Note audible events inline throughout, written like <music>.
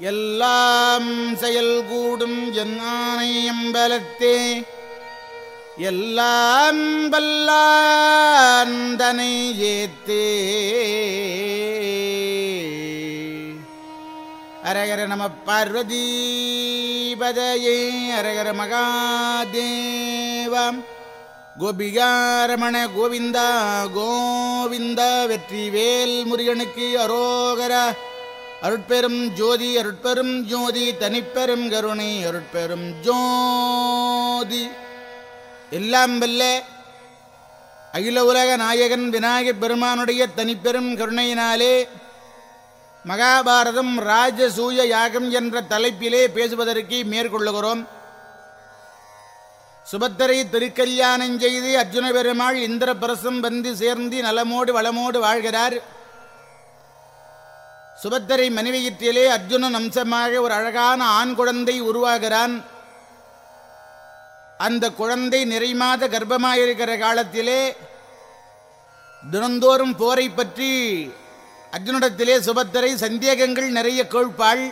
எல்லாம் செயல்கூடும் கூடும் என் எல்லாம் வல்லாந்தனை ஏத்தே. அரகர நம பார்வதீபதையே அரகர மகாதேவம். கோபிகாரமண கோவிந்தா கோவிந்தா வெற்றி வேல் முருகனுக்கு அரோகரா. அருட்பெரும் ஜோதி அருட்பெரும் ஜோதி தனிப்பெரும் கருணை அருட்பெரும் ஜோதி. எல்லாம் வல்ல அகில உலக நாயகன் விநாயகப் பெருமானுடைய தனிப்பெரும் கருணையினாலே மகாபாரதம் ராஜசூய யாகம் என்ற தலைப்பிலே பேசுவதற்கு மேற்கொள்ளுகிறோம். சுபத்தரை திருக்கல்யாணம் செய்து அர்ஜுன பெருமாள் இந்திர பிரசம் வந்து சேர்ந்து நலமோடு வளமோடு வாழ்கிறார். சுபத்தரை மனைவியிற்றிலே அர்ஜுனன் அம்சமாக ஒரு அழகான ஆண் குழந்தை உருவாகிறான். அந்த குழந்தை நிறைமாத கர்ப்பமாயிருக்கிற காலத்திலே தினந்தோறும் போரை பற்றி அர்ஜுனிடத்திலே சுபத்தரை சந்தேகங்கள் நிறைய கேள்பாள்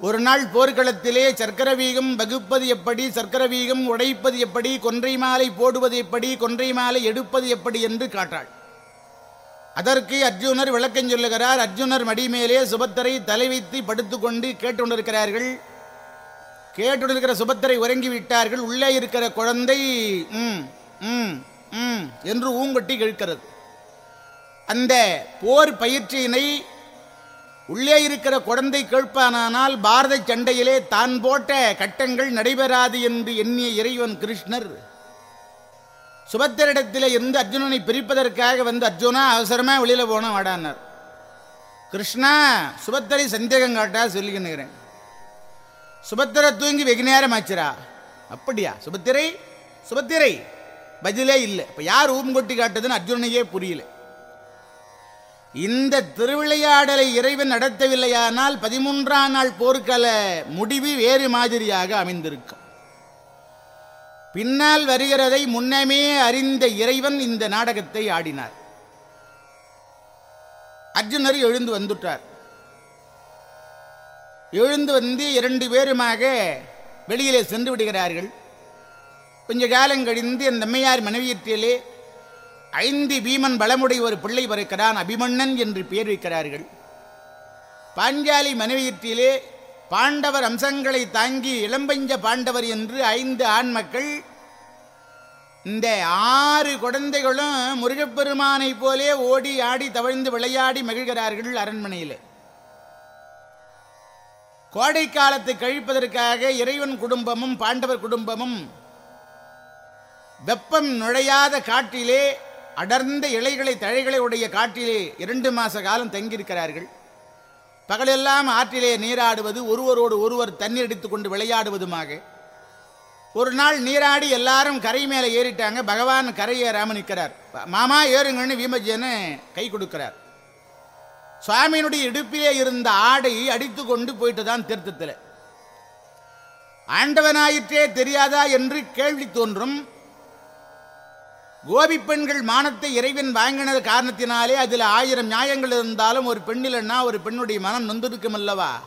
ஒரு நாள் போர்க்களத்திலே சர்க்கரவீகம் வகுப்பது எப்படி சர்க்கரவீகம் உடைப்பது எப்படி கொன்றை மாலை போடுவது எப்படி கொன்றை மாலை எடுப்பது எப்படி என்று காட்டாள். அதற்கு அர்ஜுனர் விளக்கம் சொல்லுகிறார். அர்ஜுனர் மடிமேலே சுபத்தரை தலை வைத்து படுத்துக்கொண்டு கேட்டுக்கொண்டிருக்கிறார்கள் கேட்டுக்கொண்டிருக்கிற சுபத்தரை உறங்கி விட்டார்கள் உள்ளே இருக்கிற குழந்தை ம் ம் ம் என்று ஊங்கொட்டி கேட்கிறது. அந்த போர் பயிற்சியினை உள்ளே இருக்கிற குழந்தை கேட்பானால் பாரத சண்டையிலே தான் போட்ட கட்டங்கள் நடைபெறாது என்று எண்ணிய இறைவன் கிருஷ்ணர் சுபத்திரிடத்தில் இருந்து அர்ஜுனனை பிரிப்பதற்காக வந்து அர்ஜுனா அவசரமா வெளியில போன வாடானார் கிருஷ்ணா சுபத்தரை சந்தேகம் காட்டா சொல்லிக்கிறேன் சுபத்திரை தூங்கி வெகு நேரம் ஆச்சுரா அப்படியா? சுபத்திரை? சுபத்திரை? பதிலே இல்லை. இப்போ யார் ஊம் கொட்டி காட்டுதுன்னு அர்ஜுனனையே புரியல. இந்த திருவிளையாடலை இறைவன் நடத்தவில்லையானால் பதிமூன்றாம் நாள் போர்க்கள முடிவு வேறு மாதிரியாக அமைந்திருக்கும். பின்னால் வருகிறதை முன்னமே அறிந்த இறைவன் இந்த நாடகத்தை ஆடினார். அர்ஜுனர் எழுந்து வந்துட்டார். எழுந்து வந்து இரண்டு பேருமாக வெளியிலே சென்று விடுகிறார்கள். கொஞ்ச காலம் கழிந்து அந்த அம்மையார் மனைவியற்றிலே ஐந்து பீமன் பலமுடைய ஒரு பிள்ளை பிறக்கிறான் அபிமன்னன் என்று பெயர் வைக்கிறார்கள். பாஞ்சாலி மனைவியற்றிலே பாண்டவர் அம்சங்களை தாங்கி இளம்பஞ்ச பாண்டவர் என்று ஐந்து ஆண்மக்கள் இந்த ஆறு குழந்தைகளும் முருகப்பெருமானை போலே ஓடி ஆடி தவழ்ந்து விளையாடி மகிழ்கிறார்கள் அரண்மனையில். கோடை காலத்தை கழிப்பதற்காக இறைவன் குடும்பமும் பாண்டவர் குடும்பமும் வெப்பம் நுழையாத காட்டிலே அடர்ந்த இலைகளை தழைகளை உடைய காட்டிலே இரண்டு மாச காலம் தங்கியிருக்கிறார்கள். பகலெல்லாம் ஆற்றிலே நீராடுவது ஒருவரோடு ஒருவர் தண்ணீர் அடித்துக் கொண்டு விளையாடுவதுமாக. ஒரு நாள் நீராடி எல்லாரும் கரை மேலே ஏறிட்டாங்க. பகவான் கரை ஏறாம நிற்கிறார். மாமா ஏறுங்கன்னு வீமஜன்னு கை கொடுக்கிறார். சுவாமியினுடைய இடுப்பிலே இருந்த ஆடை அடித்து கொண்டு போயிட்டு தான் தீர்த்தத்தில். ஆண்டவனாயிற்றே தெரியாதா என்று கேள்வி தோன்றும். கோபி பெண்கள் மானத்தை இறைவன் வாங்கினது காரணத்தினாலே அதில் ஆயிரம் நியாயங்கள் இருந்தாலும் ஒரு பெண்ணிலன்னா ஒரு பெண்ணுடைய மனம் நொந்திருக்கும் அல்லவா?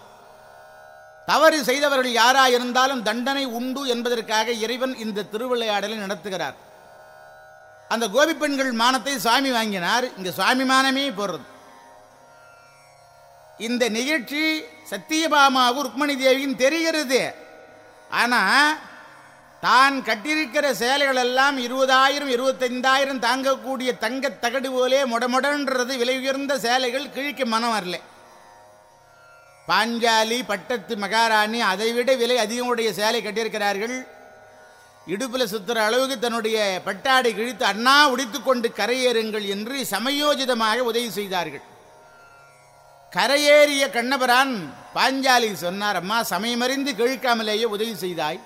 தவறு செய்தவர்கள் யாராயிருந்தாலும் தண்டனை உண்டு என்பதற்காக இறைவன் இந்த திருவிளையாடலை நடத்துகிறார். அந்த கோபி பெண்கள் மானத்தை சுவாமி வாங்கினார். இங்க சுவாமி மானமே போடுறது. இந்த நிகழ்ச்சி சத்தியபாமாவும் ருக்மணி தேவியும் தெரிகிறது. ஆனா தான் கட்டியிருக்கிற சேலைகள் எல்லாம் இருபதாயிரம் இருபத்தைந்தாயிரம் தாங்கக்கூடிய தங்க தகடு போலே முடமுடன்றது விலை உயர்ந்த சேலைகள் கிழிக்க மனம் வரல. பாஞ்சாலி பட்டத்து மகாராணி அதைவிட விலை அதிகமுடைய சேலை கட்டியிருக்கிறார்கள். இடுப்பில் சுத்துற அளவுக்கு தன்னுடைய பட்டாடை கிழித்து அண்ணா உடித்துக்கொண்டு கரையேறுங்கள் என்று சமயோஜிதமாக உதவி செய்தார்கள். கரையேறிய கண்ணபரான் பாஞ்சாலி சொன்னார் அம்மா சமயமறிந்து கிழிக்காமலேயே உதவி செய்தாய்.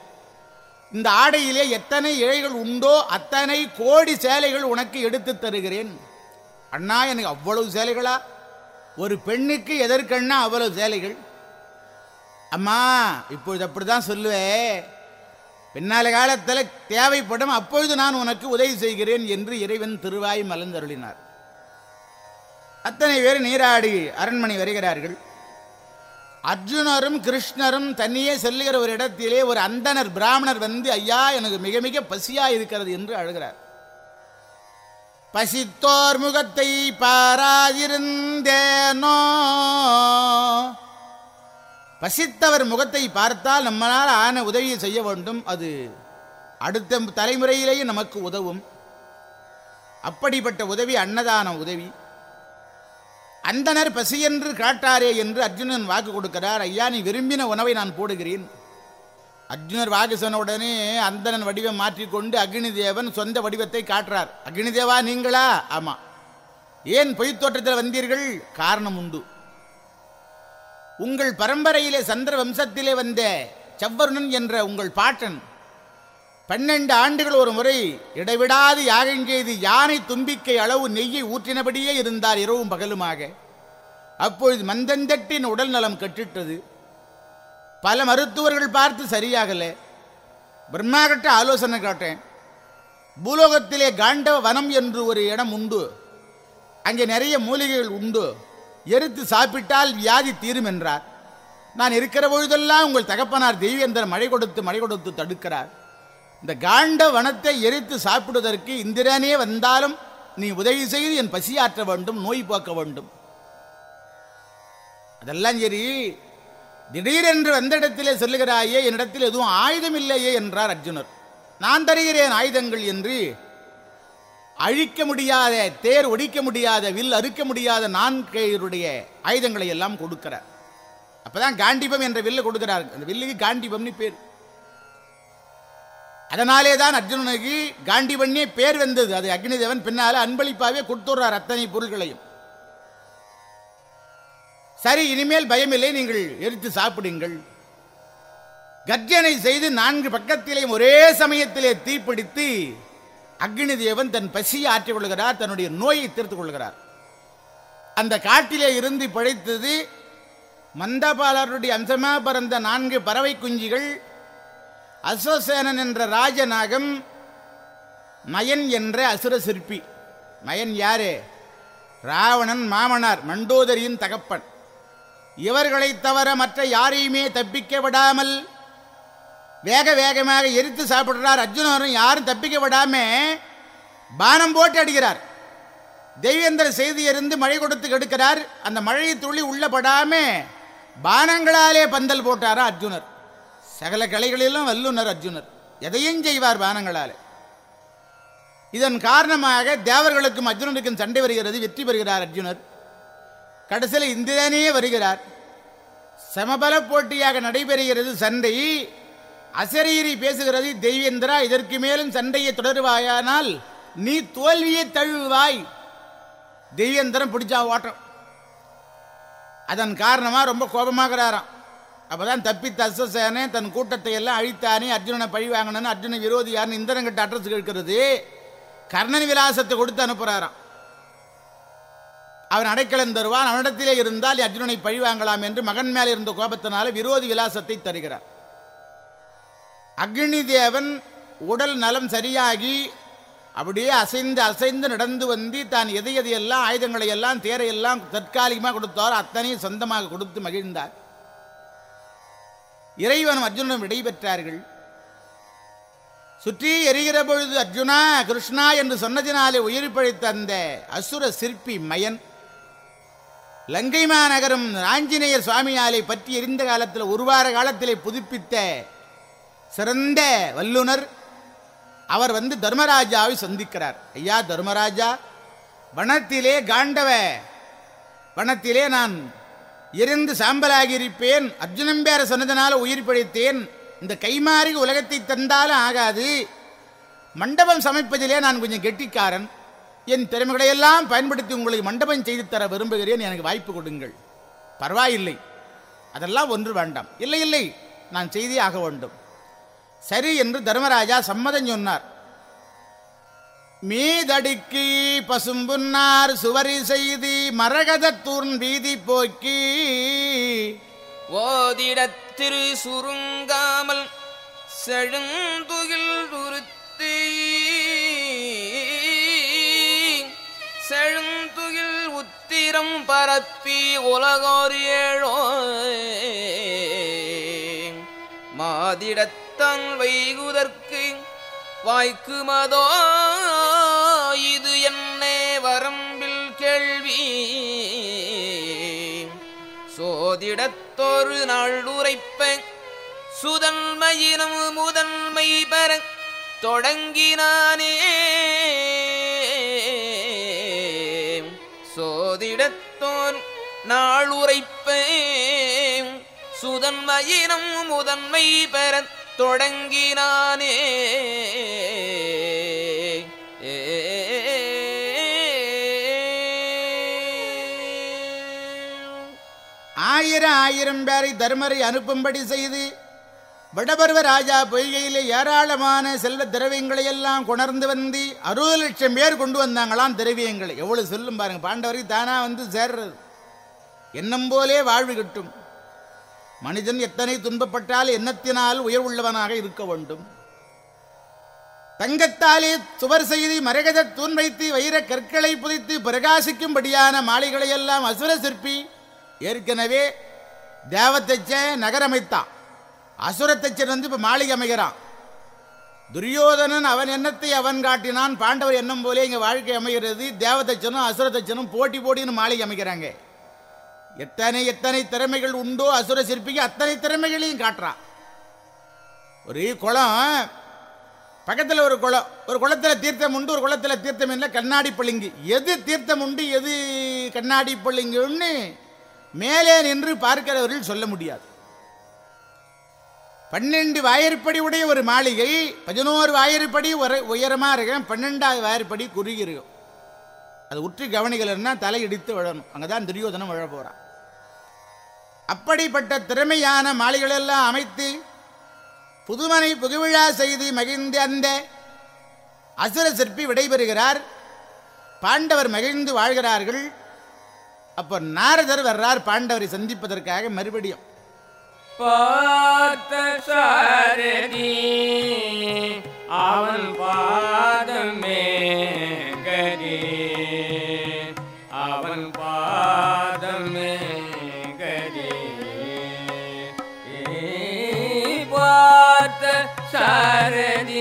இந்த ஆடையிலே எத்தனை இழைகள் உண்டோ அத்தனை கோடி சேலைகள் உனக்கு எடுத்து தருகிறேன். அண்ணா எனக்கு அவ்வளவு சேலைகளா? ஒரு பெண்ணுக்கு எதற்கண்ணா அவ்வளவு சேலைகள்? அம்மா இப்பொழுது அப்படிதான் சொல்லுவேன். பின்னால காலத்தில் தேவைப்படும் அப்பொழுது நான் உனக்கு உதவி செய்கிறேன் என்று இறைவன் திருவாய் மலர்ந்தருளினார். அத்தனை பேர் நீராடி அரண்மனை வருகிறார்கள். அர்ஜுனரும் கிருஷ்ணரும் தனியே செல்லுகிற ஒரு இடத்திலே ஒரு அந்தனர் பிராமணர் வந்து ஐயா எனக்கு மிக மிக பசியா இருக்கிறது என்று அழுகிறார். பசித்தோர் முகத்தை பாராதிருந்தேனோ? பசித்தவர் முகத்தை பார்த்தால் நம்மளால் ஆன உதவியை செய்ய வேண்டும். அது அடுத்த தலைமுறையிலேயே நமக்கு உதவும். அப்படிப்பட்ட உதவி அன்னதான உதவி. அந்தனர் பசியென்று காட்டாரே என்று அர்ஜுனன் வாக்கு கொடுக்கிறார். ஐயா நீ விரும்பின உணவை நான் போடுகிறேன். அர்ஜுனர் வாக்கு சொன்ன உடனே அந்தணன் வடிவம் மாற்றிக்கொண்டு அக்னி தேவன் சொந்த வடிவத்தை காட்டுறார். அக்னி தேவா நீங்களா? ஆமா. ஏன் பொய்த் தோற்றத்தில் வந்தீர்கள்? காரணம் உண்டு. உங்கள் பரம்பரையிலே சந்திர வம்சத்திலே வந்த செவ்வருணன் என்ற உங்கள் பாட்டன் பன்னெண்டு ஆண்டுகள் ஒரு முறை இடைவிடாது யாகம் செய்து யானை தும்பிக்கை அளவு நெய்யை ஊற்றினபடியே இருந்தார் இரவும் பகலுமாக. அப்பொழுது மந்தந்தட்டின் உடல் நலம் கட்டிட்டது பல மருத்துவர்கள் பார்த்து சரியாகல. பிரம்மா கட்ட ஆலோசனை காட்டேன். பூலோகத்திலே காண்டவ வனம் என்று ஒரு இடம் உண்டு. அங்கே நிறைய மூலிகைகள் உண்டு. எரித்து சாப்பிட்டால் வியாதி தீரும் என்றார். நான் இருக்கிற பொழுதெல்லாம் உங்கள் தகப்பனார் தெய்வேந்திரன் மழை கொடுத்து மழை கொடுத்து தடுக்கிறார். இந்த காண்ட வனத்தை எரித்து சாப்பிடுவதற்கு இந்திரனே வந்தாலும் நீ உதவி செய்து என் பசியாற்ற வேண்டும் நோய் போக்க வேண்டும். அதெல்லாம் சரி. திடீரென்று வந்த இடத்திலே சொல்லுகிறாயே என்னிடத்தில் எதுவும் ஆயுதம் இல்லையே என்றார் அர்ஜுனர். நான் தருகிறேன் ஆயுதங்கள் என்று. அழிக்க முடியாத தேர் ஒடிக்க முடியாத வில் அறுக்க முடியாத நான்கையருடைய ஆயுதங்களை எல்லாம் கொடுக்கிறார். அப்பதான் காண்டிபம் என்ற வில்லு கொடுக்கிறார். அந்த வில்லுக்கு காண்டிபம்னு பேர். அதனாலே தான் அர்ஜுனனுக்கு காண்டிபன்னே பேர் வந்தது. அது அக்னிதேவன் பின்னால அன்பளிப்பாவே கொடுத்துடுறார் அத்தனை பொருள்களையும். சரி இனிமேல் பயமில்லை நீங்கள் எரித்து சாப்பிடுங்கள். கர்ஜனை செய்து நான்கு பக்கத்திலேயும் ஒரே சமயத்திலே தீப்பிடித்து அக்னி தேவன் தன் பசியை ஆற்றிக் கொள்கிறார் தன்னுடைய நோயை தீர்த்துக் கொள்கிறார் அந்த காட்டிலே இருந்து பிழைத்தது மந்தபாலருடைய அம்சமா பறந்த நான்கு பறவை குஞ்சுகள் அசோசேனன் என்ற ராஜநாகம் மயன் என்ற அசுர சிற்பி. மயன் யாரு? ராவணன் மாமனார் மண்டோதரியின் தகப்பன். இவர்களைத் தவிர மற்ற யாரையுமே தப்பிக்க விடாமல் வேக வேகமாக எரித்து சாப்பிடுறார் அர்ஜுனரும் யாரும் தப்பிக்க விடாம பானம் போட்டு அடிக்கிறார். தெய்வேந்திர செய்தி இருந்து மழை கொடுத்து கெடுக்கிறார். அந்த மழையை துளி உள்ள படாம பானங்களாலே பந்தல் போட்டாரா அர்ஜுனர். சகல கலைகளிலும் வல்லுனர் அர்ஜுனர். எதையும் செய்வார் பானங்களால் இதன் காரணமாக தேவர்களுக்கும் அர்ஜுனனுக்கும் சண்டை வருகிறது வெற்றி பெறுகிறார் அர்ஜுனர். கடைசியில் இந்திரனே வருகிறார். சமபல போட்டியாக நடைபெறுகிறது சண்டை. அசரீரி பேசுகிறது தெய்வேந்திரா இதற்கு மேலும் சண்டையை தொடருவாயானால் நீ தோல்வியை தழுவாய் தெய்வேந்திரம் பிடிச்சா ஓட்டம். அதன் காரணமாக ரொம்ப கோபமாகிறாராம். அப்போதான் தப்பித்த அசசேனே தன் கூட்டத்தை எல்லாம் அழித்தானே அர்ஜுனனை பழி வாங்கணும்னு அர்ஜுன விரோதி யாருன்னு இந்திரங்கிட்ட அட்ரஸ் கேட்கிறது. கர்ணன் விலாசத்தை கொடுத்து அனுப்புகிறாராம் அவன் அடைக்கலன் தருவான் அவனிடத்திலே இருந்தால் அர்ஜுனனை பழி வாங்கலாம் என்று மகன் மேலே இருந்த கோபத்தினால விரோதி விலாசத்தை தருகிறார். அக்னி தேவன் உடல் நலம் சரியாகி அப்படியே அசைந்து அசைந்து நடந்து வந்து தான் எதை எதையெல்லாம் ஆயுதங்களை எல்லாம் தேரையெல்லாம் தற்காலிகமாக கொடுத்தார் அத்தனையும் சொந்தமாக கொடுத்து மகிழ்ந்தார். இறைவனும் அர்ஜுனனும் விடைபெற்றார்கள் சுற்றி எரிகிற பொழுது அர்ஜுனா கிருஷ்ணா என்று சொன்னதினாலே உயிர் பழித்த அந்த அசுர சிற்பி மயன் லங்கை மாநகரம் ஆஞ்சநேயர் சுவாமியாலை பற்றி எரிந்த காலத்தில் ஒரு வார காலத்திலே புதுப்பித்த சிறந்த வல்லுனர் அவர் வந்து தர்மராஜாவை சந்திக்கிறார். ஐயா தர்மராஜா வனத்திலே காண்டவ வனத்திலே நான் எரிந்து சாம்பலாகியிருப்பேன். அர்ஜுனம்பேர அர்ஜுனன் சொன்னதனால உயிர் பிழைத்தேன். இந்த கைமாறி உலகத்தை தந்தாலும் ஆகாது. மண்டபம் சமைப்பதிலே நான் கொஞ்சம் கெட்டிக்காரன். என் திறமைகளையெல்லாம் பயன்படுத்தி உங்களுக்கு மண்டபம் செய்து தர விரும்புகிறேன். எனக்கு வாய்ப்பு கொடுங்கள். பரவாயில்லை. அதெல்லாம் ஒன்று வேண்டாம். இல்லை இல்லை. நான் செய்தே ஆக வேண்டும். சரி என்று தர்மராஜா சம்மதம் சொன்னார். மீதடுக்கி பசும்புன்னார் சுவரி செய்தி மரகதத்தூர்ன் வீதி போக்கி. ஓதிடத்திரு சுருங்காமல் செழுந்துகில் உறுத்தி. செழுந்துகில் உத்திரம் பரப்பி உலகோர் ஏழோ. மாதிடத்தான் வைகுதற்கு வாய்க்குமதோ இது என்னே வரம்பில் கேள்வி. சோதிடத்தொரு நாள் உரைப்ப சுதன்மையினம் முதன்மை பெற தொடங்கினானே. சோதிடத்தோர் நாள் உரைப்பேன் சுதன்மையினம் முதன்மை பெற தொடங்கினானே. ஆயிரம் ஆயிரம் பேரை தர்மரை அனுப்பும்படி செய்து வடபர்வ ராஜா பொய்கையிலே ஏராளமான செல்வ திரவியங்களை எல்லாம் கொணர்ந்து வந்து அறுபது லட்சம் பேர் கொண்டு வந்தாங்களாம் திரவியங்களை. எவ்வளவு சொல்லும் பாருங்க பாண்டவருக்கு தானா வந்து சேர்றது. எண்ணம் போலே வாழ்வு கிட்டும். மனிதன் எத்தனை துன்பப்பட்டால் எண்ணத்தினால் உயர்வுள்ளவனாக இருக்க வேண்டும். தங்கத்தாலே சுவர் செய்தி மரகத தூண் வைத்து வைர கற்களை புதைத்து பிரகாசிக்கும்படியான மாளிகளையெல்லாம் அசுர சிற்பி ஏற்கனவே தேவத்தச்ச நகரமைத்தான். அசுரத்தச்சன் வந்து இப்போ மாளிகை அமைகிறான். துரியோதனன் அவன் எண்ணத்தை அவன் காட்டினான். பாண்டவர் எண்ணம் போலே இங்கே வாழ்க்கை அமைகிறது. தேவதச்சனும் அசுரதச்சனும் போட்டி போட்டின்னு மாளிகை அமைக்கிறாங்க. எத்தனை எத்தனை திறமைகள் உண்டோ அசுர சிற்பிக்கு அத்தனை திறமைகளையும் காட்டுறான் ஒரு குளம். பக்கத்தில் ஒரு குளம். ஒரு குளத்தில் தீர்த்தம் உண்டு ஒரு குளத்தில் தீர்த்தம் இல்லை கண்ணாடி பளிங்கு. எது தீர்த்தம் உண்டு எது கண்ணாடி பளிங்குன்னு மேலே நின்று பார்க்கிறவர்கள் சொல்ல முடியாது. பன்னெண்டு வாயிற்படி உடைய ஒரு மாளிகை பதினோரு வாயிற்படி உயரமாக உயரமா இருக்கும் பன்னெண்டாவது வாயிற்படி குறுகி இருக்கும். அது உற்று கவனிக்கலன்னா தலையிடித்து விழணும். அங்கே அங்கதான் துரியோதனம் விழ போகிறான் அப்படிப்பட்ட திறமையான மாளிகளெல்லாம் அமைத்து புதுமனை புகுவிழா செய்து மகிழ்ந்து அந்த அசுர சிற்பி விடைபெறுகிறார். பாண்டவர் மகிழ்ந்து வாழ்கிறார்கள். அப்போ நாரதர் வர்றார் பாண்டவரை சந்திப்பதற்காக மறுபடியும். பார்த்த சாரதி அவன் பாதமே சாரதி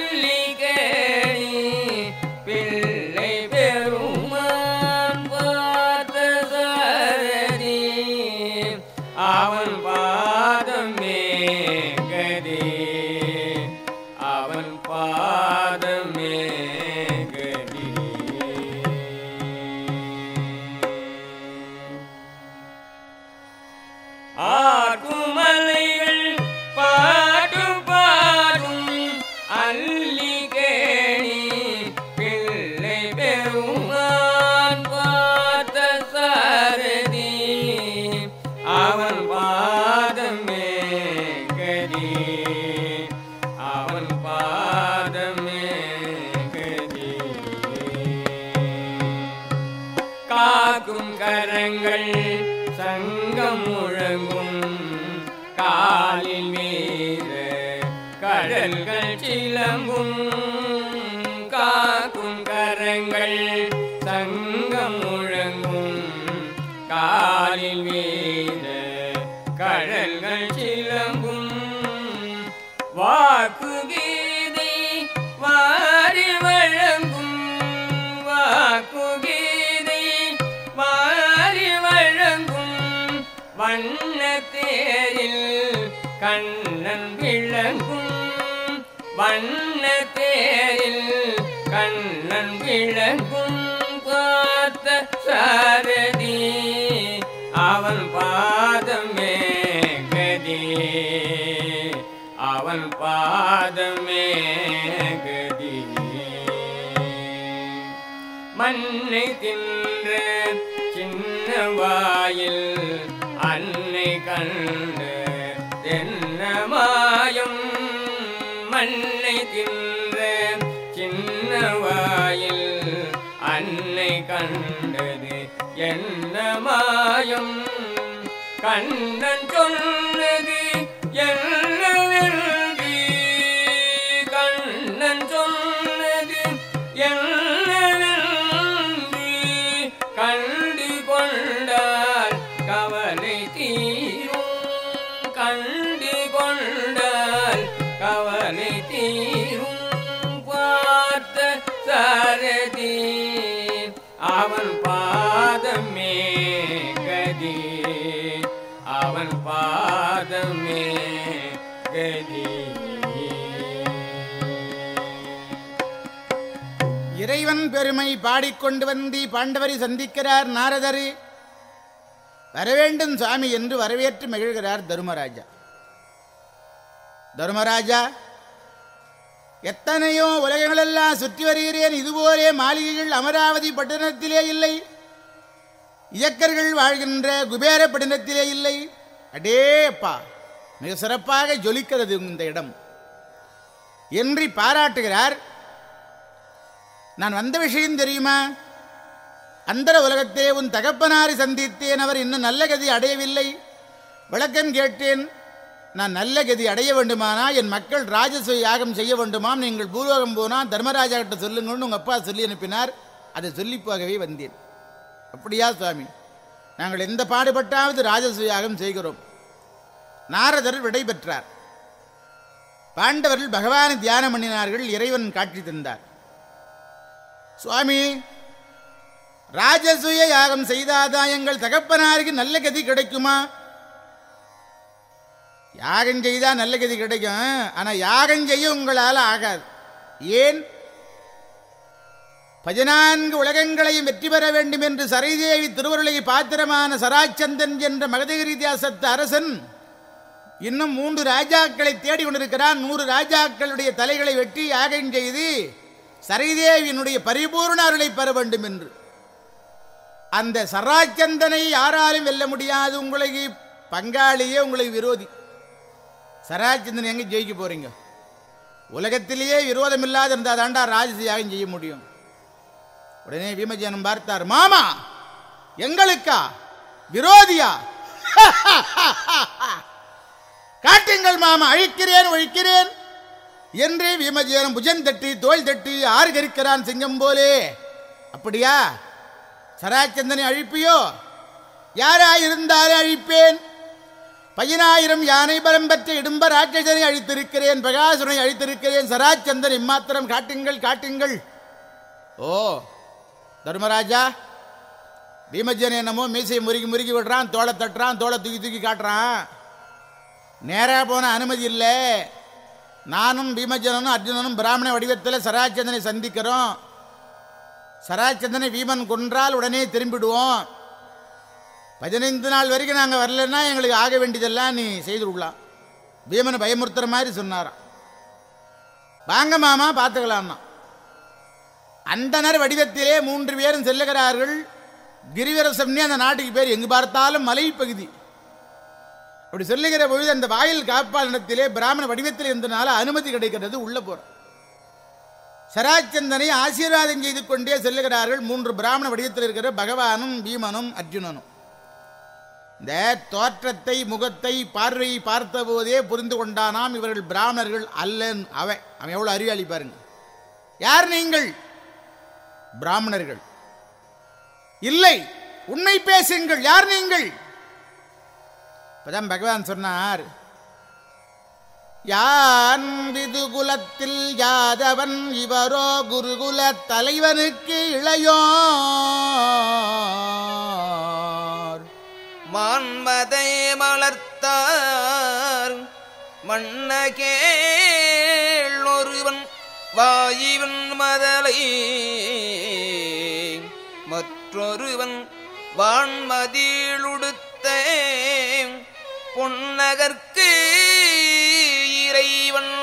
திருவல்லிகேணி வண்ண தேரில் கண்ணன் விளங்கும் பார்த்த சாரதி அவன் பாதமே கதி. அவன் பாதமே கதி. மண்ணை தின்ற சின்ன வாயில் அன்னை கண்டு தென்னமா தின்ற சின்ன வாயில் அன்னை கண்டது என்ன மாயம்? கண்ணன் சொன்னது என்ன பெருமை பாடிக்கொண்டு வந்தி பாண்டவரை சந்திக்கிறார் நாரதர். வரவேண்டும் சுவாமி என்று வரவேற்று மகிழ்கிறார் தருமராஜா. தருமராஜா எத்தனையோ உலகங்களெல்லாம் சுற்றி வருகிறேன். இதுபோலே மாளிகைகள் அமராவதி பட்டணத்திலே இல்லை. இயக்கர்கள் வாழ்கின்ற குபேர பட்டணத்திலே இல்லை. அடே அப்பா மிக சிறப்பாக ஜொலிக்கிறது இந்த இடம். என்று பாராட்டுகிறார் நான் வந்த விஷயம் தெரியுமா? அந்தர உலகத்தே உன் தகப்பனாரை சந்தித்தேன். அவர் இன்னும் நல்ல கதி அடையவில்லை. விளக்கம் கேட்டேன். நான் நல்ல கதி அடைய வேண்டுமானா? என் மக்கள் ராஜசூய யாகம் செய்ய வேண்டுமாம். நீங்கள் பூர்வகம் போனால் தர்மராஜா கிட்ட சொல்லுங்கன்னு உங்கள் அப்பா சொல்லி அனுப்பினார். அதை சொல்லி போகவே வந்தேன். அப்படியா சுவாமி? நாங்கள் எந்த பாடுபட்டாவது ராஜசூயாகம் செய்கிறோம். நாரதர் விடை பெற்றார். பாண்டவர்கள் பகவானை தியானம் பண்ணினார்கள். இறைவன் காட்சி தந்தார். சுவாமி ராஜசூய யாகம் செய்தாதான் எங்கள் தகப்பனாருக்கு நல்ல கதி கிடைக்குமா? யாகம் செய்தா நல்ல கதி கிடைக்கும் ஆனா யாகம் செய்ய உங்களால் ஆகாது. ஏன்? பதினான்கு உலகங்களையும் வெற்றி பெற வேண்டும் என்று சரைதேவி திருவருளை பாத்திரமான சராச்சந்தன் என்ற மகதகிரி அரசன் இன்னும் மூன்று ராஜாக்களை தேடிக் கொண்டிருக்கிறான் நூறு ராஜாக்களுடைய தலைகளை வெட்டி யாகம் செய்து சரிதேவியினுடைய பரிபூர்ண அருளை பெற வேண்டும் என்று. அந்த சராச்சந்தனை யாராலும் வெல்ல முடியாது. உங்களுக்கு பங்காளியே உங்களுக்கு விரோதி. சராச்சந்தன் எங்க ஜெயிக்க போறீங்க? உலகத்திலேயே விரோதம் இல்லாத இருந்தால் தாண்டா ராஜசியாகம் செய்ய முடியும். உடனே பீமஜனம் பார்த்தார் மாமா எங்களுக்கா? விரோதியா? <laughs> காட்டுங்கள் மாமா அழிக்கிறேன் ஒழிக்கிறேன். என்று விமஜேனம் புஜன் தட்டி தோல் தட்டி ஆறு கரிக்கிறான் சிங்கம் போலே. அப்படியா? சராச்சந்தனை அழிப்பியோ? யாராயிருந்தாலும் அழிப்பேன்? பதினாயிரம் யானை பலம் பெற்ற இடும்ப ராட்சசனை அழித்திருக்கிறேன் பிரகாசுரனை அழித்திருக்கிறேன். சராச்சந்தன் இம்மாத்திரம் காட்டுங்கள் காட்டுங்கள். ஓ தர்மராஜா பீமஜன் என்னமோ மீசையை முறுக்கி முறுக்கி விடுறான் தோலை தட்டுறான் தோலை தூக்கி தூக்கி காட்டுறான். நேராக போன அனுமதி இல்லை. நானும் பீமஜனனும் அர்ஜுனனும் பிராமண வடிவத்தில் சராச்சந்தனை சந்திக்கிறோம். சராச்சந்தனை வீமன் கொன்றால் உடனே திரும்பிடுவோம். பதினைந்து நாள் வரைக்கும் நாங்கள் வரலன்னா எங்களுக்கு ஆக வேண்டியதெல்லாம் நீ செய்து விடலாம் பீமனை பயமுறுத்துற மாதிரி சொன்னாராம். வாங்க மாமா பார்த்துக்கலாம்னா. அந்தனர் வடிவத்திலே மூன்று பேரும் செல்லுகிறார்கள். கிரிவரசம்னே அந்த நாட்டுக்கு பேர் எங்கு பார்த்தாலும் மலைப்பகுதி அப்படி சொல்லுகிற பொழுது அந்த வாயில் காப்பாளனத்திலே பிராமண வடிவத்தில் இருந்தனால அனுமதி கிடைக்கிறது உள்ள போற சராச்சந்தனை ஆசீர்வாதம் செய்து கொண்டே செல்லுகிறார்கள் மூன்று பிராமண வடிவத்தில் இருக்கிற பகவானும் பீமனும் அர்ஜுனனும். இந்த தோற்றத்தை முகத்தை பார்வையை பார்த்தபோதே புரிந்து கொண்டானாம் இவர்கள் பிராமணர்கள் அல்லன் அவன். அவன் எவ்வளவு அறிவாளி பாருங்க. யார் நீங்கள்? பிராமணர்கள். இல்லை உண்மை பேசுங்கள். யார் நீங்கள்? இப்பதான் பகவான் சொன்னார் யான் விதுகுலத்தில் யாதவன் இவரோ குருகுல தலைவனுக்கு இளையோர். மான்மதை மலர்த்தார் மண்ணகேள் ஒருவன் வாயுவன் மதலை மற்றொருவன் வான்மதிழுடுத்த பொன்னகர்க்கு இறைவன்.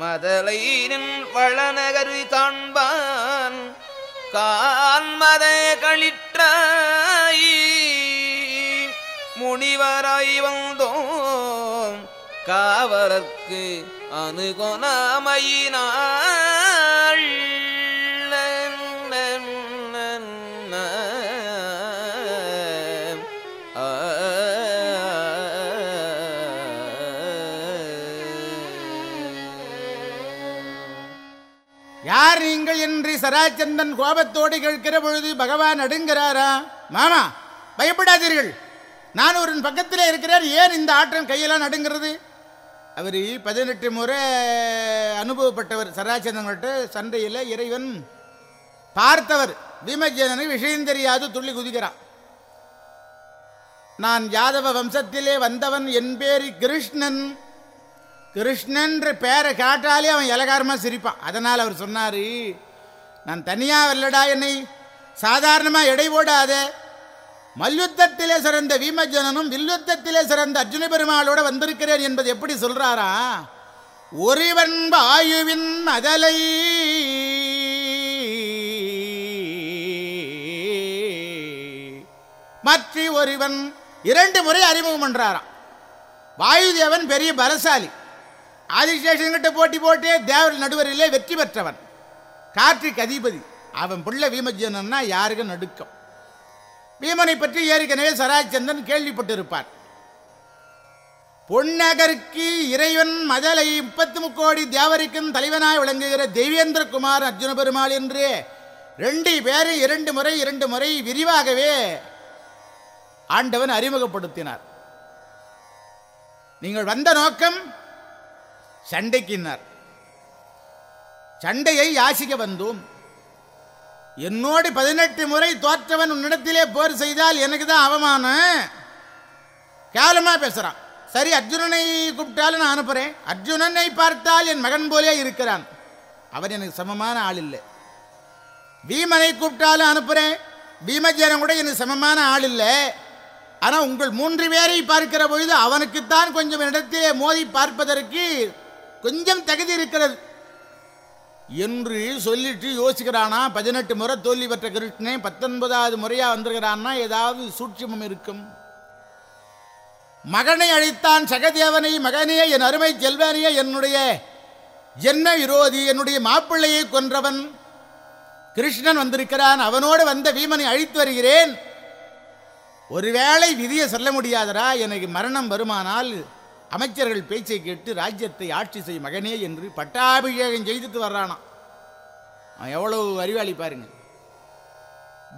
மதலைனின் வளநகர் காண்பான். கான்மத களிற்றாய். முனிவராய் வந்தோம். காவலர்க்கு அணுகொனாமையினாள் நீங்கள் என்று சராச்சந்தன் கோபத்தோடு கேட்கிற பொழுது பகவான் நடுங்கிறாரா மாமா பயப்படாதீர்கள். நான் ஒரு பக்கத்தில் இருக்கிறார் ஏன் இந்த ஆட்டம் கையெல்லாம் நடுங்கிறது? அவர் பதினெட்டு முறை அனுபவப்பட்டவர் சராச்சந்தன்கிட்ட சண்டையில் இறைவன் பார்த்தவர். பீமஜேனனுக்கு விஷயம் தெரியாது துள்ளி குதிக்கிறான். நான் யாதவ வம்சத்திலே வந்தவன் என் பேரி கிருஷ்ணன். கிருஷ்ணன்ற பேரை காட்டாலே அவன் இலகாரமாக சிரிப்பான். அதனால் அவர் சொன்னார் நான் தனியாக வரலடா என்னை. சாதாரணமாக எடை போடாத. மல்யுத்தத்திலே சிறந்த வீமஜனனும் வில்யுத்தத்திலே சிறந்த அர்ஜுன பெருமாளோடு வந்திருக்கிறேன் என்பது எப்படி சொல்கிறாரா ஒருவன் வாயுவின் மதலை மற்ற ஒருவன் இரண்டு முறை அறிமுகம் பண்ணுறாராம் வாயுதேவன் பெரிய பலசாலி. ஆதிசேஷன் கிட்ட போட்டி போட்டே தேவர் நடுவரிலே வெற்றி பெற்றவன். கார்த்திக் அதிபதி. அவன் பிள்ளை வீமஜனன்னா யாருக்கு நடுக்கம்? பீமனை பற்றி ஏற்கனவே சராஜந்தன் கேள்விப்பட்டிருப்பார். பொன்னகருக்கு இறைவன் மதலை முப்பத்து முக்கோடி தேவருக்கும் தலைவனாய் விளங்குகிற தெய்வேந்திரகுமார் அர்ஜுன பெருமாள் என்று ரெண்டு பேரும் இரண்டு முறை இரண்டு முறை விரிவாகவே ஆண்டவன் அறிமுகப்படுத்தினார். நீங்கள் வந்த நோக்கம் சண்டைக்கினார் சண்டையை யாசிக்க வந்தோம். என்னோடு பதினெட்டு முறை தோற்றவன் உன்னிடத்திலே போர் செய்தால் எனக்கு தான் அவமானம். கேவலமா பேசுகிறான் சரி அர்ஜுனனை கூப்பிட்டாலும் நான் அனுப்புகிறேன் அர்ஜுனனை பார்த்தால் என் மகன் போலே இருக்கிறான். அவர் எனக்கு சமமான ஆள் இல்லை. பீமனை கூப்பிட்டாலும் அனுப்புகிறேன் பீமஜேனன் கூட எனக்கு சமமான ஆள் இல்லை. ஆனால் உங்கள் மூன்று பேரை பார்க்கிற பொழுது அவனுக்குத்தான் கொஞ்சம் இடத்திலே மோதி பார்ப்பதற்கு கொஞ்சம் தகுதி இருக்கிறது. என்று சொல்லிட்டு யோசிக்கிறானா? பதினெட்டு முறை தோல்வி பெற்ற கிருஷ்ணே பத்தொன்பதாவது முறையா வந்திருக்கிறான்னா ஏதாவது சூட்சமம் இருக்கும். மகனை அழித்தான் சகதேவனை மகனே என் அருமை செல்வனே என்னுடைய என்ன விரோதி என்னுடைய மாப்பிள்ளையை கொன்றவன். கிருஷ்ணன் வந்திருக்கிறான் அவனோடு வந்த வீமனை அழித்து வருகிறேன். ஒருவேளை விதியை சொல்ல முடியாதரா எனக்கு மரணம் வருமானால் அமைச்சர்கள் பேச்சை கேட்டு ராஜ்யத்தை ஆட்சி செய் மகனே என்று பட்டாபிஷேகம் செய்துட்டு வர்றானாம் அவன் எவ்வளவு அறிவாளி பாருங்க.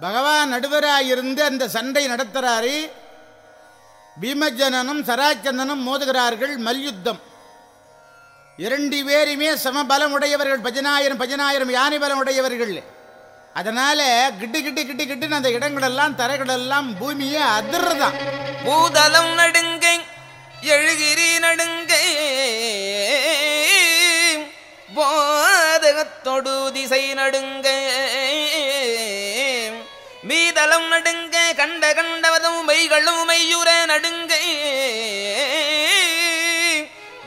பகவான் நடுவராயிருந்து அந்த சண்டை நடத்துறாரு. பீமஜனனும் சராச்சந்தனும் மோதுகிறார்கள் மல்யுத்தம். இரண்டு பேருமே சமபலம் உடையவர்கள் பதினாயிரம் பதினாயிரம் யானை பலம் உடையவர்கள். அதனால கிட்டு கிட்டு கிட்டு கிட்டுன்னு அந்த இடங்களெல்லாம் தரைகளெல்லாம் பூமியே அதிர்றதான் பூதலம் நடுங்கை எழுகிறி நடுங்கை. போதகத்தொடு திசை நடுங்க. மீதளம் நடுங்க கண்ட கண்டவதும் மைகளும் மையுற நடுங்க.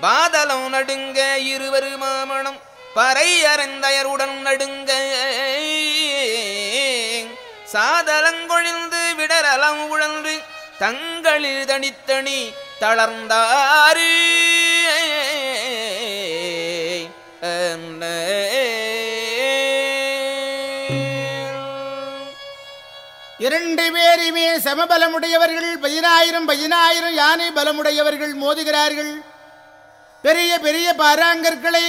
பாதலம் நடுங்க இருவரு மாமணம் பறை அறந்தயருடன் நடுங்க. சாதலங்கொழிந்து விடரலம் உழன்று தங்களில் தனித்தனி தளர்ந்தாரு. இரண்டு பேருமே சமபலமுடையவர்கள் பதினாயிரம் பதினாயிரம் யானை பலமுடையவர்கள் மோதுகிறார்கள். பெரிய பெரிய பாராங்கற்களை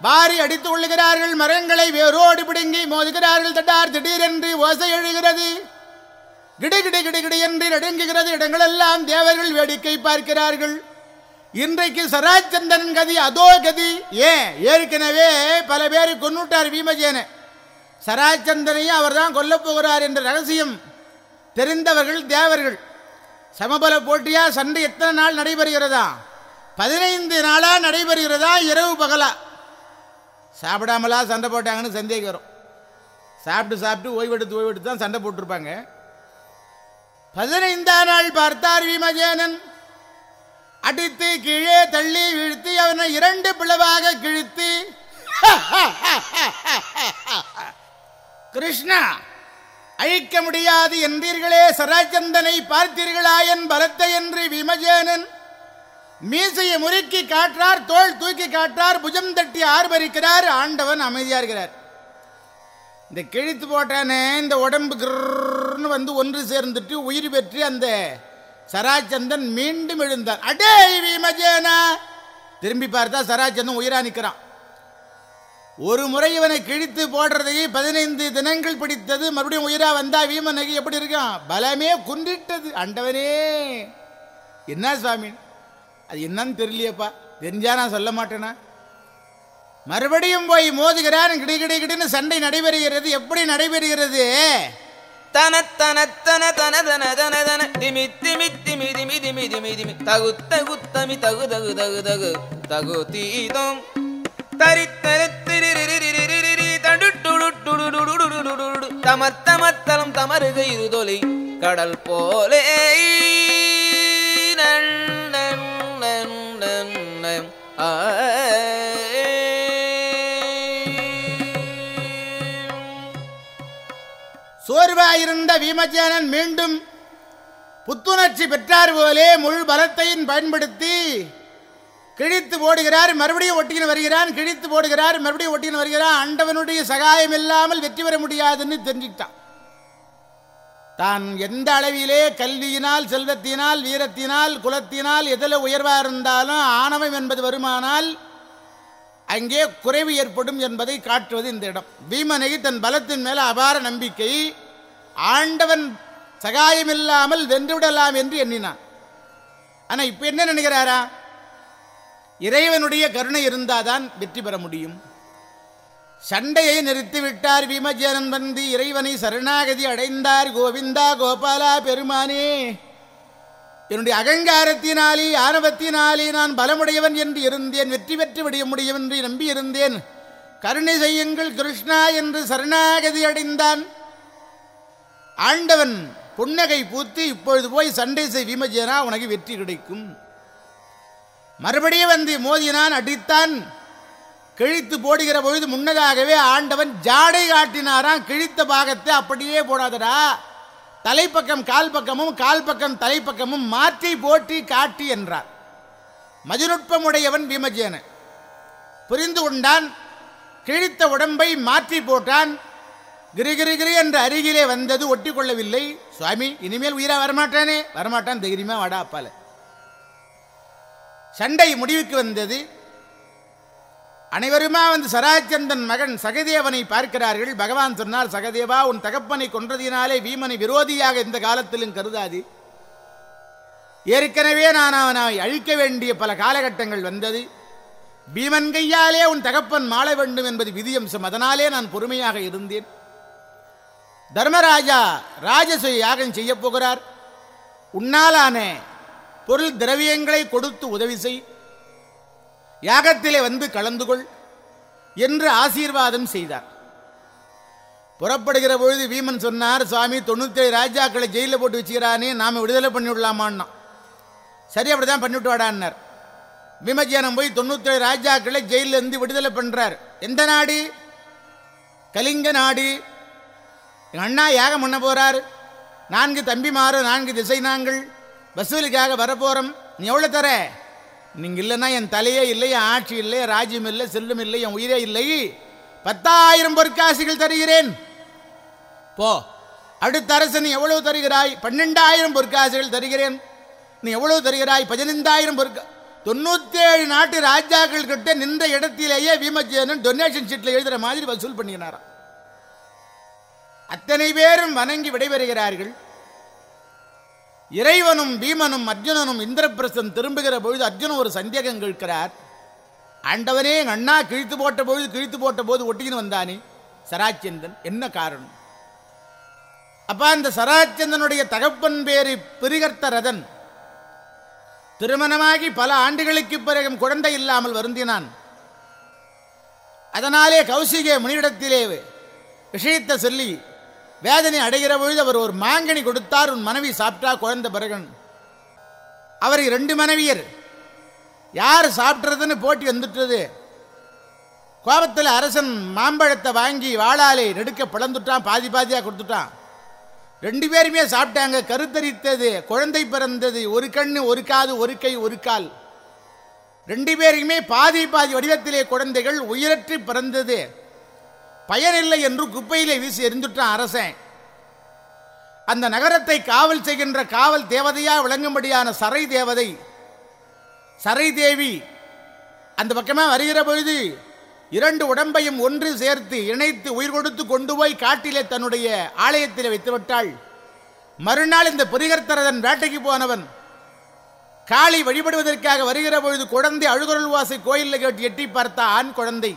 வாரி அடித்துக் கொள்கிறார்கள் மரங்களை வேரோடு பிடுங்கி மோதுகிறார்கள். தட்டார் திடீரென்று ஓசை எழுகிறது. கிடு கிடு கிடு என்று நடுங்குகிறது இடங்களெல்லாம் தேவர்கள் வேடிக்கை பார்க்கிறார்கள். இன்றைக்கு சராச்சந்திரன் கதி அதோ கதி. ஏன்? ஏற்கனவே பல பேர் கொன்னுட்டார் பீமஜேன சராச்சந்தனையும் அவர்தான் கொல்ல போகிறார் என்ற ரகசியம் தெரிந்தவர்கள் தேவர்கள். சமபல போட்டியா? சண்டை எத்தனை நாள் நடைபெறுகிறதா? பதினைந்து நாளா நடைபெறுகிறதா? இரவு பகலா? சாப்பிடாமலா சண்டை போட்டாங்கன்னு சந்தேகம் வரும். சாப்பிட்டு சாப்பிட்டு ஓய்வெடுத்து ஓய்வெடுத்து தான் சண்டை போட்டிருப்பாங்க. பதினைந்தாம் நாள் பார்த்தார் விமஜேனன் அடித்து கீழே தள்ளி வீழ்த்தி அவனை இரண்டு பிளவாக கிழித்து கிருஷ்ணா அழிக்க முடியாது என்றீர்களே சராச்சந்தனை பார்த்தீர்களா என் பலத்தை என்று விமஜேனன் மீசையை முறுக்கி காற்றார் தோள் தூக்கி காற்றார் புஜம் தட்டி ஆர்வரிக்கிறார் ஆண்டவன் அமைதியாகிறார் இருக்கிறார் இந்த கிழித்து போட்டானே இந்த உடம்பு கிர்னு வந்து ஒன்று சேர்ந்துட்டு உயிர் பெற்று அந்த சராச்சந்தன் மீண்டும் எழுந்தார். அடே விமஜேனா திரும்பி பார்த்தா சராச்சந்தன் உயிரா நிற்கிறான் ஒரு முறை இவனை கிழித்து போடுறதையே பதினைந்து தினங்கள் பிடித்தது மறுபடியும் உயிரா வந்தா வீமனகி எப்படி இருக்கான்? பலமே குன்றிட்டது. அண்டவனே! என்ன சுவாமி? அது என்னன்னு தெரியலையேப்பா. தெரிஞ்சா நான் சொல்ல மாட்டேனா? மறுபடியும் போய் மோதுகிறான் கிடி கிடி கிடின்னு சண்டை நடைபெறுகிறது. எப்படி நடைபெறுகிறது? தன தன தன தன தன தன தன. திமி திமி திமி திமி திமி திமி திமி. தகு தகு தமி தகு தகு தகு தகு. தகு தீதம் தரி தரி இருதொலை. கடல் போலே நன் நன் நன் நன். ஆ சோர்வாயிருந்த வீமஜானன் மீண்டும் புத்துணர்ச்சி பெற்றார் போலே முழு பலத்தையும் பயன்படுத்தி கிழித்து போடுகிறார் மறுபடியும் ஒட்டிக்கின்னு வருகிறான் கிழித்து போடுகிறார் மறுபடியும் ஒட்டின்னு வருகிறான். ஆண்டவனுடைய சகாயம் இல்லாமல் வெற்றி பெற முடியாதுன்னு தெரிஞ்சுக்கிட்டான். தான் எந்த அளவிலே கல்வியினால் செல்வத்தினால் வீரத்தினால் குலத்தினால் எதில் உயர்வாக இருந்தாலும் ஆணவம் என்பது வருமானால் அங்கே குறைவு ஏற்படும் என்பதை காட்டுவது இந்த இடம். பீமனை தன் பலத்தின் மேல அபார நம்பிக்கை. ஆண்டவன் சகாயமில்லாமல் வென்றுவிடலாம் என்று எண்ணினான். ஆனா இப்ப என்ன நினைக்கிறாரா? இறைவனுடைய கருணை இருந்தாதான் வெற்றி பெற முடியும். சண்டையை நிறுத்திவிட்டார் விமஜனன் வந்து இறைவனை சரணாகதி அடைந்தார் கோவிந்தா கோபாலா பெருமானே. என்னுடைய அகங்காரத்தினாலே ஆணவத்தினாலே நான் பலமுடையவன் என்று இருந்தேன் வெற்றி பெற்று விடிய முடியும் என்று நம்பி இருந்தேன் கருணை செய்யுங்கள் கிருஷ்ணா என்று சரணாகதி அடைந்தான். ஆண்டவன் புன்னகை பூத்து இப்பொழுது போய் சண்டை செய் விமஜனா உனக்கு வெற்றி கிடைக்கும். மறுபடியும் வந்து மோதினான் அடித்தான் கிழித்து போடுகிற பொழுது முன்னதாகவே ஆண்டவன் ஜாடை காட்டினாராம். கிழித்த பாகத்தை அப்படியே போடாதடா. தலைப்பக்கம் கால் பக்கமும் கால் பக்கம் தலைப்பக்கமும் மாற்றி போட்டி காட்டி என்றார். மதிநுட்பமுடையவன் பீமஜேன புரிந்து கொண்டான் கிழித்த உடம்பை மாற்றி போட்டான். கிரிகிரி கிரி கிரி என்ற அருகிலே வந்தது ஒட்டி கொள்ளவில்லை சுவாமி இனிமேல் உயிரா வரமாட்டானே? வரமாட்டான் தைரியமா வாடா அப்பால. சண்டை முடிவுக்கு வந்தது. அனைவருமா வந்து சராச்சந்தன் மகன் சகதேவனை பார்க்கிறார்கள். பகவான் சொன்னார் சகதேவா உன் தகப்பனை கொன்றதினாலே வீமனை விரோதியாக இந்த காலத்திலும் கருதாது. ஏற்கனவே நான் அவனை அழிக்க வேண்டிய பல காலகட்டங்கள் வந்தது. பீமன் கையாலே உன் தகப்பன் மாள வேண்டும் என்பது விதியம்சம் அதனாலே நான் பொறுமையாக இருந்தேன். தர்மராஜா ராஜசூய யாகம் செய்ய போகிறார். உன்னாலான பொருள் திரவியங்களை கொடுத்து உதவி செய். யாகத்திலே வந்து கலந்து கொள் என்று ஆசீர்வாதம் செய்தார். புறப்படுகிற பொழுது வீமன் சொன்னார் சுவாமி தொண்ணூத்தேழு ராஜாக்களை ஜெயிலில் போட்டு வச்சுக்கிறானே நாம விடுதலை பண்ணி விடலாமான்னா சரி அப்படிதான் பண்ணிவிட்டு வாடான்னார். விமஜானம் போய் தொண்ணூத்தேழு ராஜாக்களை ஜெயிலிருந்து விடுதலை பண்றார். எந்த நாடு? கலிங்க நாடு. எங்கள் அண்ணா யாகம் பண்ண போறார்? நான்கு தம்பிமாறு நான்கு திசை நாங்கள். வசூலுக்காக வரப்போறோம். நீ எவ்வளோ தர? நீங்க இல்லைன்னா என் தலையே இல்லை என் ஆட்சி இல்லை ராஜ்யம் இல்லை செல்லும் இல்லை என் உயிரே இல்லை. பத்தாயிரம் பொற்காசுகள் தருகிறேன். போ. அடுத்த அரசு நீ எவ்வளவு தருகிறாய்? பன்னெண்டாயிரம் பொற்காசுகள் தருகிறேன். நீ எவ்வளவு தருகிறாய்? பதினைந்தாயிரம் பொற்கா தொண்ணூத்தேழு நாட்டு ராஜாக்கள் கிட்ட நின்ற இடத்திலேயே பீமஜேனன் டொனேஷன் ஷீட்ல எழுதுற மாதிரி வசூல் பண்ணினாராம். அத்தனை பேரும் வணங்கி விடைபெறுகிறார்கள். இறைவனும் பீமனும் அர்ஜுனனும் இந்திரபிரசன் திரும்புகிற பொழுது அர்ஜுனன் ஒரு சந்தேகம் கேட்கிறார். ஆண்டவனே எங்க அண்ணா கிழித்து போட்ட பொழுது கிழித்து போட்ட போது ஒட்டிக்கின்னு வந்தானே? சராச்சந்தன் என்ன காரணம்? அப்ப அந்த சராச்சந்தனுடைய தகப்பன் பேரு பிரிகர்த்த ரதன் திருமணமாகி பல ஆண்டுகளுக்கு பிறகும் குழந்தை இல்லாமல் வருந்தினான். அதனாலே கௌசிகே முனியிடத்திலே விஷயத்தை சொல்லி வேதனை அடைகிற பொழுது அவர் ஒரு மாங்கனி கொடுத்தார் உன் மனைவி சாப்பிட்டா குழந்தை பிறகன். அவர் ரெண்டு மனைவியர் யார் சாப்பிட்றதுன்னு போட்டி வந்துட்டது. கோபத்தில் அரசன் மாம்பழத்தை வாங்கி வாழாலை நெடுக்க பிளந்துட்டான் பாதி பாதியாக கொடுத்துட்டான். ரெண்டு பேருமே சாப்பிட்டாங்க கருத்தரித்தது குழந்தை பிறந்தது ஒரு கண்ணு ஒரு காது ஒரு கை ஒரு கால். ரெண்டு பேருக்குமே பாதி பாதி வடிவத்திலே குழந்தைகள் உயிரற்றி பிறந்தது. பயனில்லை என்று குப்பையிலே வீசி எரிந்துட்டான் அரசன் அந்த நகரத்தை காவல் செய்கின்ற காவல் தேவதையா விளங்கும்படியான சரை தேவதை சரை தேவி அந்த பக்கமா வருகிற பொழுது இரண்டு உடம்பையும் ஒன்று சேர்த்து இணைத்து உயிர் கொடுத்து கொண்டு போய் காட்டிலே தன்னுடைய ஆலயத்தில் வைத்து விட்டாள் மறுநாள் இந்த பிரிகர்த்தரதன் வேட்டைக்கு போனவன் காளி வழிபடுவதற்காக வருகிற பொழுது குழந்தை அழுகுரல்வாசை கோயிலில் கேட்டு எட்டி பார்த்த ஆண் குழந்தை.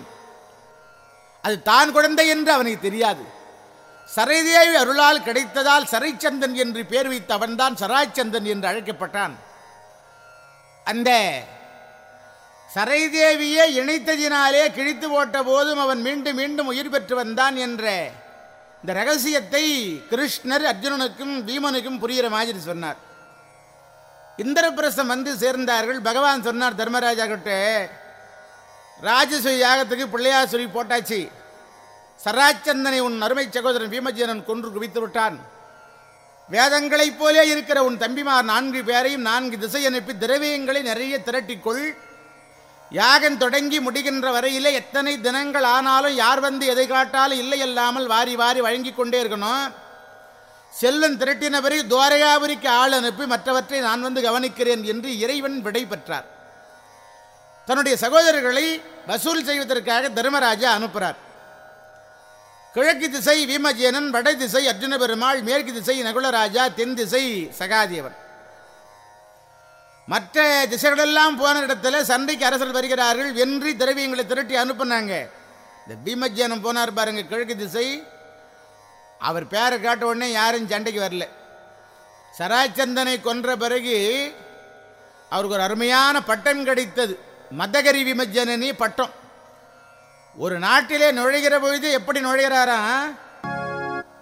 அது தான் குழந்தை என்று அவனுக்கு தெரியாது. சரைதேவி அருளால் கிடைத்ததால் சரைச்சந்தன் என்று பேர் வைத்த அவன்தான் சராய்ச்சந்தன் என்று அழைக்கப்பட்டான். அந்த சரைதேவியை இணைத்ததினாலே கிழித்து போட்ட போதும் அவன் மீண்டும் மீண்டும் உயிர் பெற்று வந்தான் என்ற இந்த ரகசியத்தை கிருஷ்ணர் அர்ஜுனனுக்கும் பீமனுக்கும் புரிகிற மாதிரி சொன்னார். இந்திரபிரசம் வந்து சேர்ந்தார்கள். பகவான் சொன்னார் தர்மராஜா கிட்ட ராஜசுய யாகத்துக்கு பிள்ளையார் சொல்லி போட்டாச்சு. சராச்சந்தனை உன் அருமை சகோதரன் பீமஜீனன் கொன்று குவித்து விட்டான். வேதங்களைப் போலே இருக்கிற உன் தம்பிமார் நான்கு பேரையும் நான்கு திசை அனுப்பி திரவியங்களை நிறைய திரட்டிக்கொள். யாகம் தொடங்கி முடிகின்ற வரையிலே எத்தனை தினங்கள் ஆனாலும் யார் வந்து எதை காட்டாலும் இல்லை இல்லாமல் வாரி வாரி வழங்கி கொண்டே இருக்கணும். செல்வன் திரட்டின பிறகு ஆள் அனுப்பி மற்றவற்றை நான் வந்து கவனிக்கிறேன் என்று இறைவன் விடை பெற்றார். தன்னுடைய சகோதரர்களை வசூல் செய்வதற்காக தர்மராஜா அனுப்புகிறார் கிழக்கு திசை வீமஜேனன் வட திசை அர்ஜுன பெருமாள் மேற்கு திசை நகுலராஜா தென் திசை சகாதேவன். மற்ற திசைகளெல்லாம் போன இடத்துல சண்டைக்கு அரசர் வருகிறார்கள் வென்றி திரவியங்களை திரட்டி அனுப்புனாங்க. இந்த பீமஜேனம் போனார் பாருங்க கிழக்கு திசை. அவர் பேரை காட்ட உடனே யாரும் சண்டைக்கு வரல. சராச்சந்தனை கொன்ற பிறகு அவருக்கு ஒரு அருமையான பட்டம் கிடைத்தது. மதகரி விமஜனனி பட்டம். ஒரு நாட்டிலே நுழைகிற பொழுது எப்படி நுழைகிறாராம்?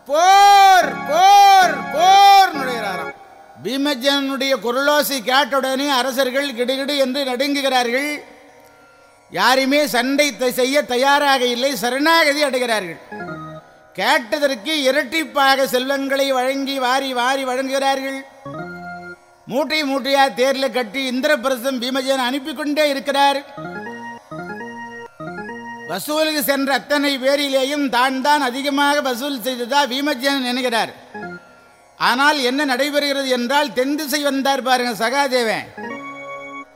போர் போர் போர் நுழைகிறாராம். பீமஜனுடைய குரலோசி கேட்டவுடனே அரசர்கள் கிடுகிடு என்று நடுங்குகிறார்கள். யாருமே சண்டை செய்ய தயாராக இல்லை சரணாகதி அடைகிறார்கள். கேட்டதற்கு இரட்டிப்பாக செல்வங்களை வழங்கி வாரி வாரி வழங்குகிறார்கள். மூட்டை மூட்டையா தேர்ல கட்டி இந்திரபிரசம் பீமஜன் அனுப்பி கொண்டே இருக்கிறார். வசூலுக்கு சென்ற அத்தனை பேரிலேயும் தான் தான் அதிகமாக வசூல் செய்ததா பீமஜன் நினைக்கிறார் ஆனால் என்ன நடைபெறுகிறது என்றால் தென் திசை வந்தார் பாருங்க சகாதேவன்.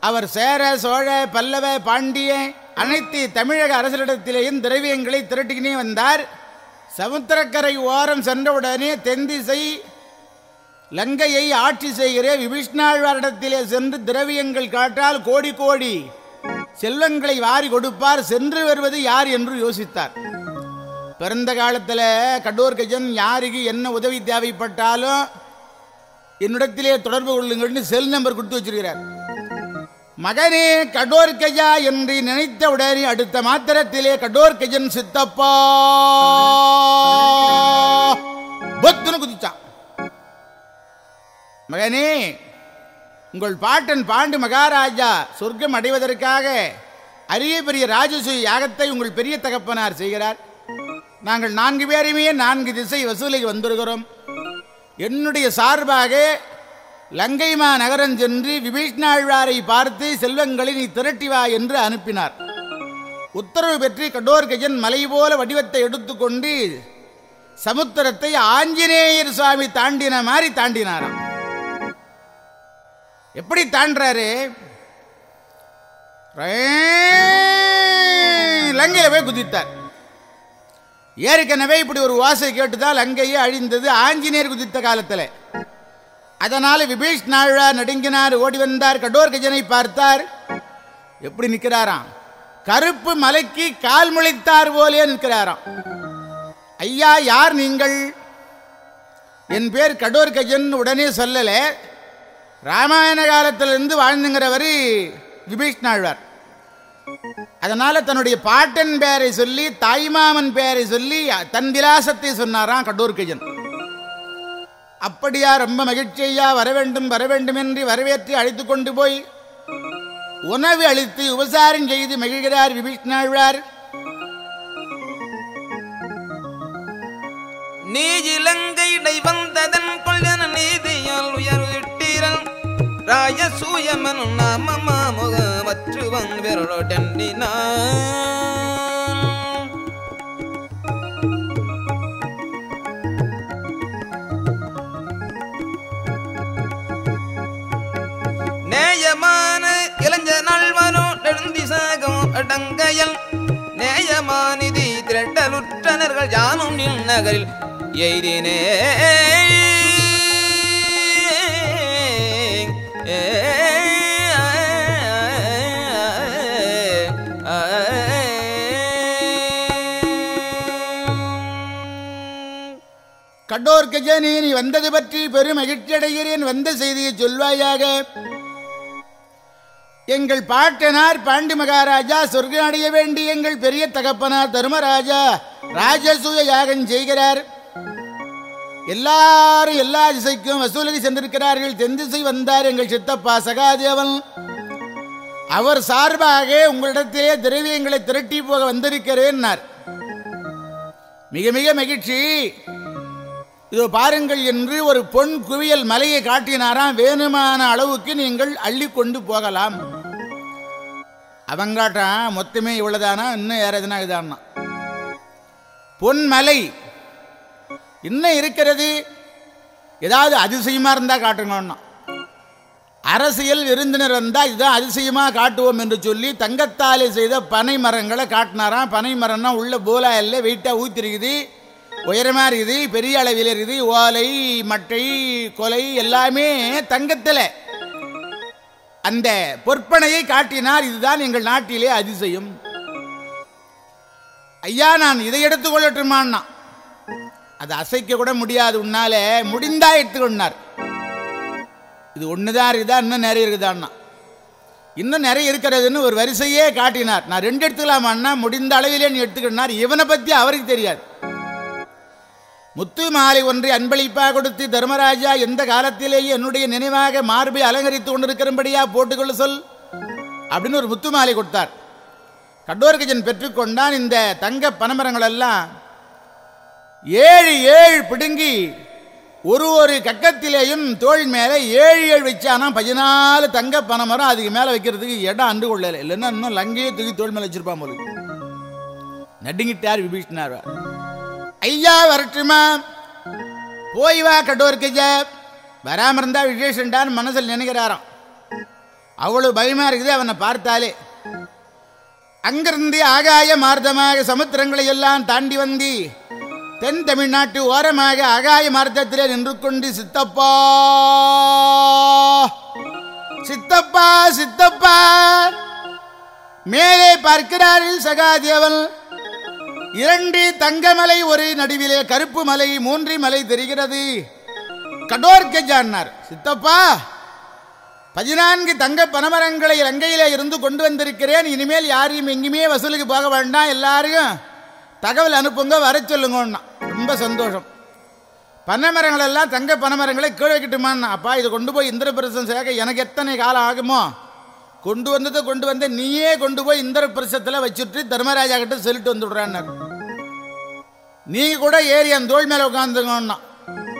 அவர் சேர சோழ பல்லவ பாண்டிய அனைத்து தமிழக அரசரிடத்திலேயும் திரவியங்களை திரட்டிக்கினே வந்தார். சமுத்திரக்கரை ஓரம் சென்றவுடனே தென் திசை லங்கையை ஆட்சி செய்கிற விபிஷ்ணாழ்வாரிடத்திலே சென்று திரவியங்கள் காட்டால் கோடி கோடி செல்வங்களை வாரி கொடுப்பார் சென்று வருவது யார் என்று யோசித்தார். பிறந்த காலத்தில் கடோர் கஜன் யாருக்கு என்ன உதவி தேவைப்பட்டாலும் என்னிடத்திலே தொடர்பு கொள்ளுங்கள்னு செல் நம்பர் கொடுத்து வச்சிருக்கிறார். மகனே கடோர் கஜா என்று நினைத்த உடனே அடுத்த மாத்திரத்திலே கடோர் கஜன் சித்தப்பா. பொத்துன்னு குதிச்சான். மகனே உங்கள் பாட்டன் பாண்டு மகாராஜா சொர்க்கம் அடைவதற்காக அரிய பெரிய ராஜசூய யாகத்தை உங்கள் பெரிய தகப்பனார் செய்கிறார். நாங்கள் நான்கு பேருமே நான்கு திசை வசூலைக்கு வந்திருக்கிறோம். என்னுடைய சார்பாக லங்கைமா நகரம் சென்று விபீஷ்ணாழ்வாரை பார்த்து செல்வங்களை நீ திரட்டி வா என்று அனுப்பினார். உத்தரவு பெற்று கடோர்கஜன் மலை போல வடிவத்தை எடுத்துக்கொண்டு சமுத்திரத்தை ஆஞ்சநேயர் சுவாமி தாண்டின மாதிரி தாண்டினாராம். எப்படி தாண்டாரு லங்கையில போய் குதித்தார். ஏற்கனவே இப்படி ஒரு வாசை கேட்டுதான் லங்கையே அழிந்தது ஆஞ்சநேயர் குதித்த காலத்தில். அதனால விபீஷ் நாழா நடுங்கினார் ஓடி வந்தார் கடோர் கஜனை பார்த்தார். எப்படி நிற்கிறாராம்? கருப்பு மலைக்கு கால் முளைத்தார் போலே நிற்கிறாராம். ஐயா யார் நீங்கள்? என் பேர் கடோர் கஜன் உடனே சொல்லலை. ராமாயண காலத்திலிருந்து வாழ்ந்துங்கிறவர் விபீஷ்ணாழ்வார் அதனால தன்னுடைய பாட்டன் பெயரை சொல்லி தாய்மாமன் பெயரை சொல்லி தன் விலாசத்தை சொன்னாராம் கடோர் அப்படியா ரொம்ப மகிழ்ச்சியா வர வேண்டும் வர வேண்டும் என்று அழைத்து கொண்டு போய் உணவு அளித்து உபசாரம் செய்து மகிழ்கிறார் விபீஷ்ணாழ்வார் நீ இலங்கை வந்ததன் கொள்ளன நீதியால் உயர்விட்டீரன் ராயசூயமனும் நாம மாமுக மற்றுவன் விரலோடெண்ணினான் நேயமான இளைஞனால் வரும் நெடுந்திசாகம் அடங்கையல். நேயமானிதி திரட்டலுற்றனர்கள் யானும் நில் நகரில் எய்தினே கடோர்கஜனி நீ வந்தது பற்றி பெரும் மகிழ்ச்சியடைகிறேன் வந்த செய்தியை சொல்வாயாக. எங்கள் பாட்டனார் பாண்டி மகாராஜா சொர்க்கம் அடைய வேண்டி எங்கள் பெரிய தகப்பனார் தருமராஜா ராஜசூய யாகம் செய்கிறார். எல்லாரும் எல்லா திசைக்கும் வசூலுக்கு சென்றிருக்கிறார்கள். தென் திசை வந்தார் எங்கள் சித்தப்பா சகாதேவன். அவர் சார்பாக உங்களிடத்திலே திரவியங்களை திரட்டி போக வந்திருக்கிறேன்னார். மிக மிக மகிழ்ச்சி. இதோ பாருங்கள் என்று ஒரு பொன் குவியல் மலையை காட்டினாராம். வேணுமான அளவுக்கு நீங்கள் அள்ளி கொண்டு போகலாம். அவங்காட்டான் மொத்தமே இவ்வளவுதானா? இன்னும் வேற எதுனா இதானா? பொன் மலை இன்னும் இருக்கிறது. ஏதாவது அதிசயமா இருந்தா காட்டுங்கன்னா அரசியல் விருந்தினர் வந்தா இதுதான் அதிசயமா காட்டுவோம் என்று சொல்லி தங்கத்தாலே செய்த பனை மரங்களை காட்டினாராம். பனை மரம்னா உள்ள போலா இல்லை வெயிட்டா ஊத்திருக்குது. உயரமா இருக்குது பெரிய அளவில் இருக்குது ஓலை மட்டை கொலை எல்லாமே தங்கத்தில். அந்த பொற்பனையை காட்டினார் இதுதான் எங்கள் நாட்டிலே அதிசயம். ஐயா நான் இதை எடுத்துக்கொள்ளட்டுமான்னா அது அசைக்க கூட முடியாது உன்னால முடிந்தா எடுத்துக்கொண்டார். இது ஒண்ணுதான் இருக்குதா இன்னும் நிறைய இருக்குதான்னா? இன்னும் நிறைய இருக்கிறதுன்னு ஒரு வரிசையே காட்டினார். நான் ரெண்டு எடுத்துக்கலாமான்னா முடிந்த அளவிலே நீ எடுத்துக்கினார் இவனை பத்தி அவருக்கு தெரியாது. முத்து மாலை ஒன்றை அன்பளிப்பாக கொடுத்து தர்மராஜா எந்த காலத்திலேயே என்னுடைய நினைவாக மார்பை அலங்கரித்து கொண்டிருக்கிறபடியா போட்டுக்கொள்ள சொல் அப்படின்னு ஒரு முத்து மாலை கொடுத்தார் கடோர்கஜன் பெற்றுக்கொண்டான் இந்த தங்க பனமரங்கள் எல்லாம் ஏழு ஏழு பிடுங்கி ஒரு ஒரு கக்கத்திலேயும் தோள் மேலே ஏழு ஏழு வச்சானா பதினாலு தங்க பனைமரம் அதுக்கு மேலே வைக்கிறதுக்கு இடம் அண்டு கொள்ளலை. இல்லைன்னா இன்னும் லங்கையே தூக்கி தோள் மேலே வச்சிருப்பான் போல நடுங்கிட்டார் விபீஷ்ணார். ஐயா வரட்டுமா? போய் வா கடோர்கஜ வராம இருந்தா விசேஷண்டான்னு மனசில் நினைக்கிறாராம். அவ்வளவு பயமா இருக்குது அவனை பார்த்தாலே. அங்கிருந்து ஆகாய மார்க்கமாக சமுத்திரங்களை எல்லாம் தாண்டி வந்து தென் தமிழ்நாட்டு ஓரமாக ஆகாய மார்க்கத்திலே நின்று கொண்டு சித்தப்பா சித்தப்பா சித்தப்பா. மேலே பார்க்கிறார்கள் சகாதேவன். இரண்டு தங்கமலை ஒரு நடுவிலே கருப்பு மலை மூன்றி மலை தெரிகிறது. கடோர்கஜான்னார் சித்தப்பா பதினான்கு தங்க பனமரங்களை இலங்கையிலே இருந்து கொண்டு வந்திருக்கிறேன். இனிமேல் யாரையும் எங்கேயுமே வசூலுக்கு போக வேண்டாம். எல்லாரையும் தகவல் அனுப்புங்க வர சொல்லுங்கன்னா. ரொம்ப சந்தோஷம். பனைமரங்கள் எல்லாம் தங்க பனைமரங்களை கீழே வைக்கட்டுமான்னா. அப்பா இது கொண்டு போய் இந்திரபிரசன் சேர்க்க எனக்கு எத்தனை காலம் ஆகுமோ? கொண்டு வந்ததை கொண்டு வந்த நீயே கொண்டு போய் இந்திரபிரசத்தில் வச்சுட்டு தர்மராஜா கிட்ட சொல்லிட்டு வந்துடுறான்னார் நீங்க கூட ஏறி அந்த தோல் மேலே உட்காந்துக்கணும்னா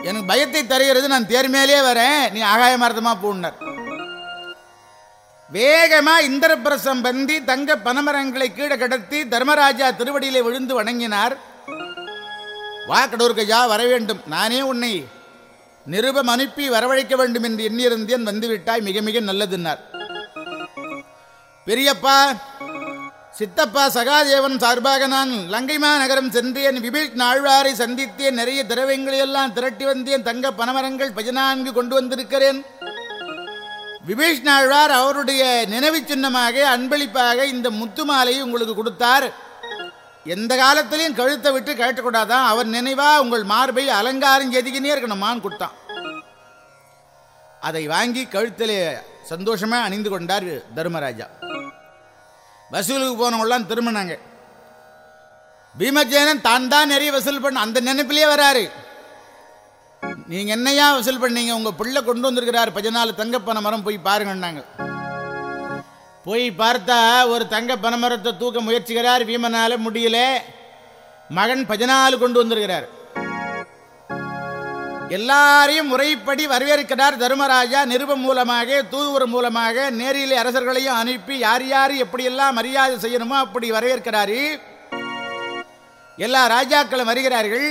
எனக்கு பயத்தை தருகிறது நான் தேர் மேலேயே வரேன் நீ ஆகாய மரத்தமா போனார் வேகமா இந்திரபிரசம் பந்தி தங்க பனமரங்களை கீழே கடத்தி தர்மராஜா திருவடியிலே விழுந்து வணங்கினார். வா கடூர்கஜா வர வேண்டும். நானே உன்னை நிருபம் அனுப்பி வரவழைக்க வேண்டும் என்று எண்ணியிருந்தேன் வந்துவிட்டாய் மிக மிக நல்லதுன்னார். பெரியப்பா சித்தப்பா சகாதேவன் சார்பாக நான் லங்கைமா நகரம் சென்றேன். விபீஷ் நாழ்வாரை சந்தித்தேன். நிறைய திரவியங்களை எல்லாம் திரட்டி வந்தேன். தங்க பனமரங்கள் பதினான்கு கொண்டு வந்திருக்கிறேன். விபீஷ் நாழ்வார் அவருடைய நினைவு சின்னமாக அன்பளிப்பாக இந்த முத்து மாலையை உங்களுக்கு கொடுத்தார். எந்த காலத்திலையும் கழுத்தை விட்டு கேட்டக்கூடாதான் அவர் நினைவா உங்கள் மார்பை அலங்காரம் செதுக்கினே இருக்கணுமான்னு கொடுத்தான். அதை வாங்கி கழுத்திலே சந்தோஷமா அணிந்து கொண்டார் தர்மராஜா. வசூலுக்கு போனவங்களாம் திரும்பினாங்க. பீமஜேனன் தான் தான் நிறைய வசூல் பண்ண அந்த நினைப்பிலேயே வராரு. நீங்க என்னையா வசூல் பண்ணீங்க? உங்க பிள்ளை கொண்டு வந்திருக்கிறார் பதினாலு தங்க மரம் போய் பாருங்கன்னாங்க. போய் பார்த்தா ஒரு தங்க பனைமரத்தை தூக்க முயற்சிக்கிறார் பீமனால முடியல. மகன் பதினாலு கொண்டு வந்திருக்கிறார். எல்லாரையும் முறைப்படி வரவேற்கிறார் தர்மராஜா. நிருபம் மூலமாக தூதுவர் மூலமாக நேரிலே அரசர்களையும் அனுப்பி யார் யார் எப்படியெல்லாம் மரியாதை செய்யணுமோ அப்படி வரவேற்கிறாரு. எல்லா ராஜாக்களும் வருகிறார்கள்.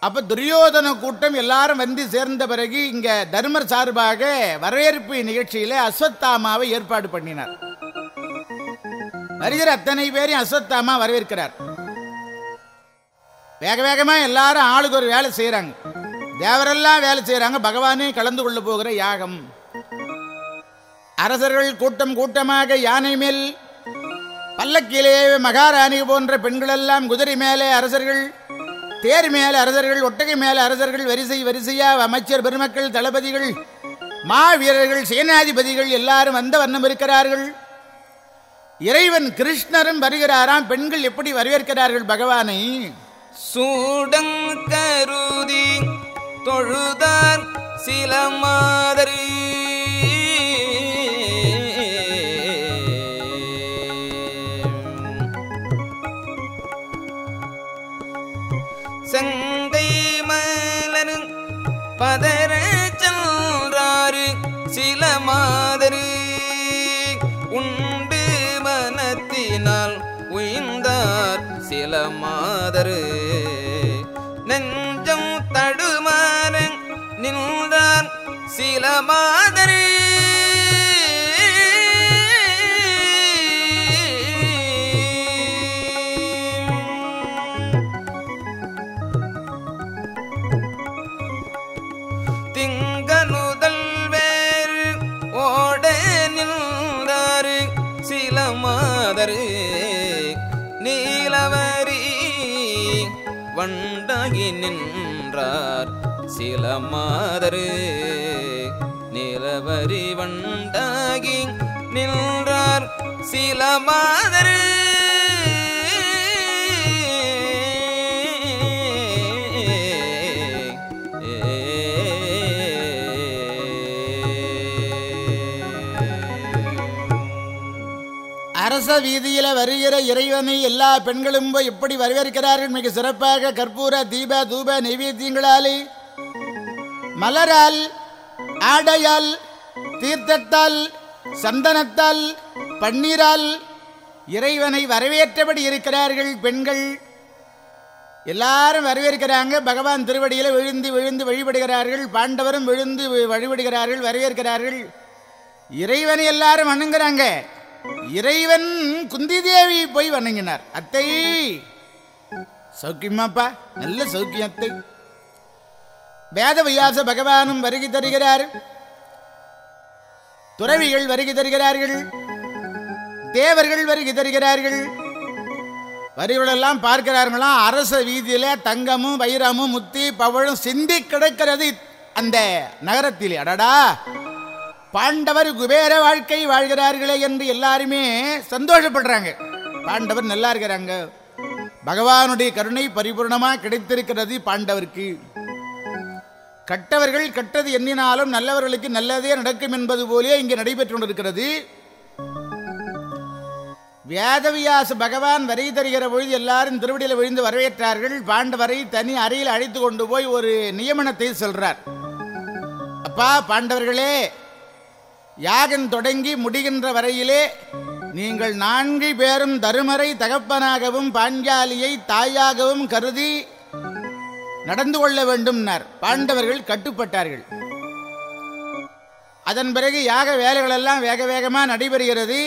அப்ப துரியோதன கூட்டம் எல்லாரும் வந்து சேர்ந்த பிறகு இங்க தர்மர் சார்பாக வரவேற்பு நிகழ்ச்சியில அஸ்வத்தாமாவை ஏற்பாடு பண்ணினார். வருகிற அத்தனை பேரையும் அஸ்வத்தாமா வரவேற்கிறார். வேக வேகமாக எல்லாரும் ஆளுக்கு ஒரு வேலை செய்கிறாங்க தேவரெல்லாம் வேலை செய்கிறாங்க பகவானே கலந்து கொள்ள போகிற யாகம். அரசர்கள் கூட்டம் கூட்டமாக யானை மேல் பல்லக்கிலே மகாராணி போன்ற பெண்களெல்லாம் குதிரை மேலே அரசர்கள் தேர் மேலே அரசர்கள் ஒட்டகை மேலே அரசர்கள் வரிசை வரிசையாக அமைச்சர் பெருமக்கள் தளபதிகள் மாவீரர்கள் சேனாதிபதிகள் எல்லாரும் வந்த வண்ணம் இருக்கிறார்கள். இறைவன் கிருஷ்ணரும் வருகிறாராம். பெண்கள் எப்படி வரவேற்கிறார்கள் பகவானை? சூடங் கருதி தொழுதார் சில மாதரி செங்கை மலரு பதற சென்றாரு சில மாதரு உண்டு மனத்தினால் உயிர்ந்தார் சில மாதரு சில மாதிரி. திங்களுதல் வேறு ஓட நின்றாரு. சில மாதரு. நீலவரி வண்டாகி நின்றார். சில மாதரு. வரி வண்டாகி நின்றார் சில மாதர் அரச வீதியில வருகிற இறைவனை எல்லா பெண்களும் எப்படி வரவேற்கிறார்கள்? மிக சிறப்பாக கற்பூர தீப தூப நைவேத்தியங்களாலே மலரால் ஆடையால் தீர்த்தத்தால் சந்தனத்தால் பன்னீரால் இறைவனை வரவேற்றபடி இருக்கிறார்கள் பெண்கள். எல்லாரும் வரவேற்கிறாங்க. பகவான் திருவடியில் விழுந்து விழுந்து வழிபடுகிறார்கள். பாண்டவரும் விழுந்து வழிபடுகிறார்கள் வரவேற்கிறார்கள். இறைவனை எல்லாரும் வணங்குறாங்க. இறைவன் குந்தி தேவி போய் வணங்கினார். அத்தை சௌக்கியமாப்பா. நல்ல சௌக்கியம் அத்தை. வேத வியாச பகவானும் வருகை தருகிறார். துறவிகள் வருகை தருகிறார்கள். தேவர்கள் வருகை தருகிறார்கள். வரிகளெல்லாம் பார்க்கிறார்களாம் அரச வீதியில தங்கமும் வைரமும் முத்தி பவழும் சிந்தி கிடக்கிறது அந்த நகரத்தில். அடடா! பாண்டவர் குபேர வாழ்க்கை வாழ்கிறார்களே என்று எல்லாருமே சந்தோஷப்படுறாங்க. பாண்டவர் நல்லா இருக்கிறாங்க. பகவானுடைய கருணை பரிபூர்ணமா கிடைத்திருக்கிறது பாண்டவருக்கு. கட்டவர்கள் கட்டது எண்ணினாலும் நல்லவர்களுக்கு நல்லதே நடக்கும் என்பது போலே இங்கே நடைபெற்று கொண்டிருக்கிறது வேதவியாச பகவான் வரை தருகிற பொழுது எல்லாரும் திருவடியில் விழுந்து வரவேற்றார்கள். பாண்டவரை தனி அறையில் அழைத்து கொண்டு போய் ஒரு நியமனத்தை சொல்றார். அப்பா பாண்டவர்களே யாகம் தொடங்கி முடிகின்ற வரையிலே நீங்கள் நான்கு பேரும் தருமரை தகப்பனாகவும் பாஞ்சாலியை தாயாகவும் கருதி நடந்து கொள்ள வேண்டும்னார். பாண்டவர்கள் கட்டுப்பட்டார்கள். அதன் பிறகு யாக வேலைகளெல்லாம் வேக வேகமாக நடைபெறுகிறது.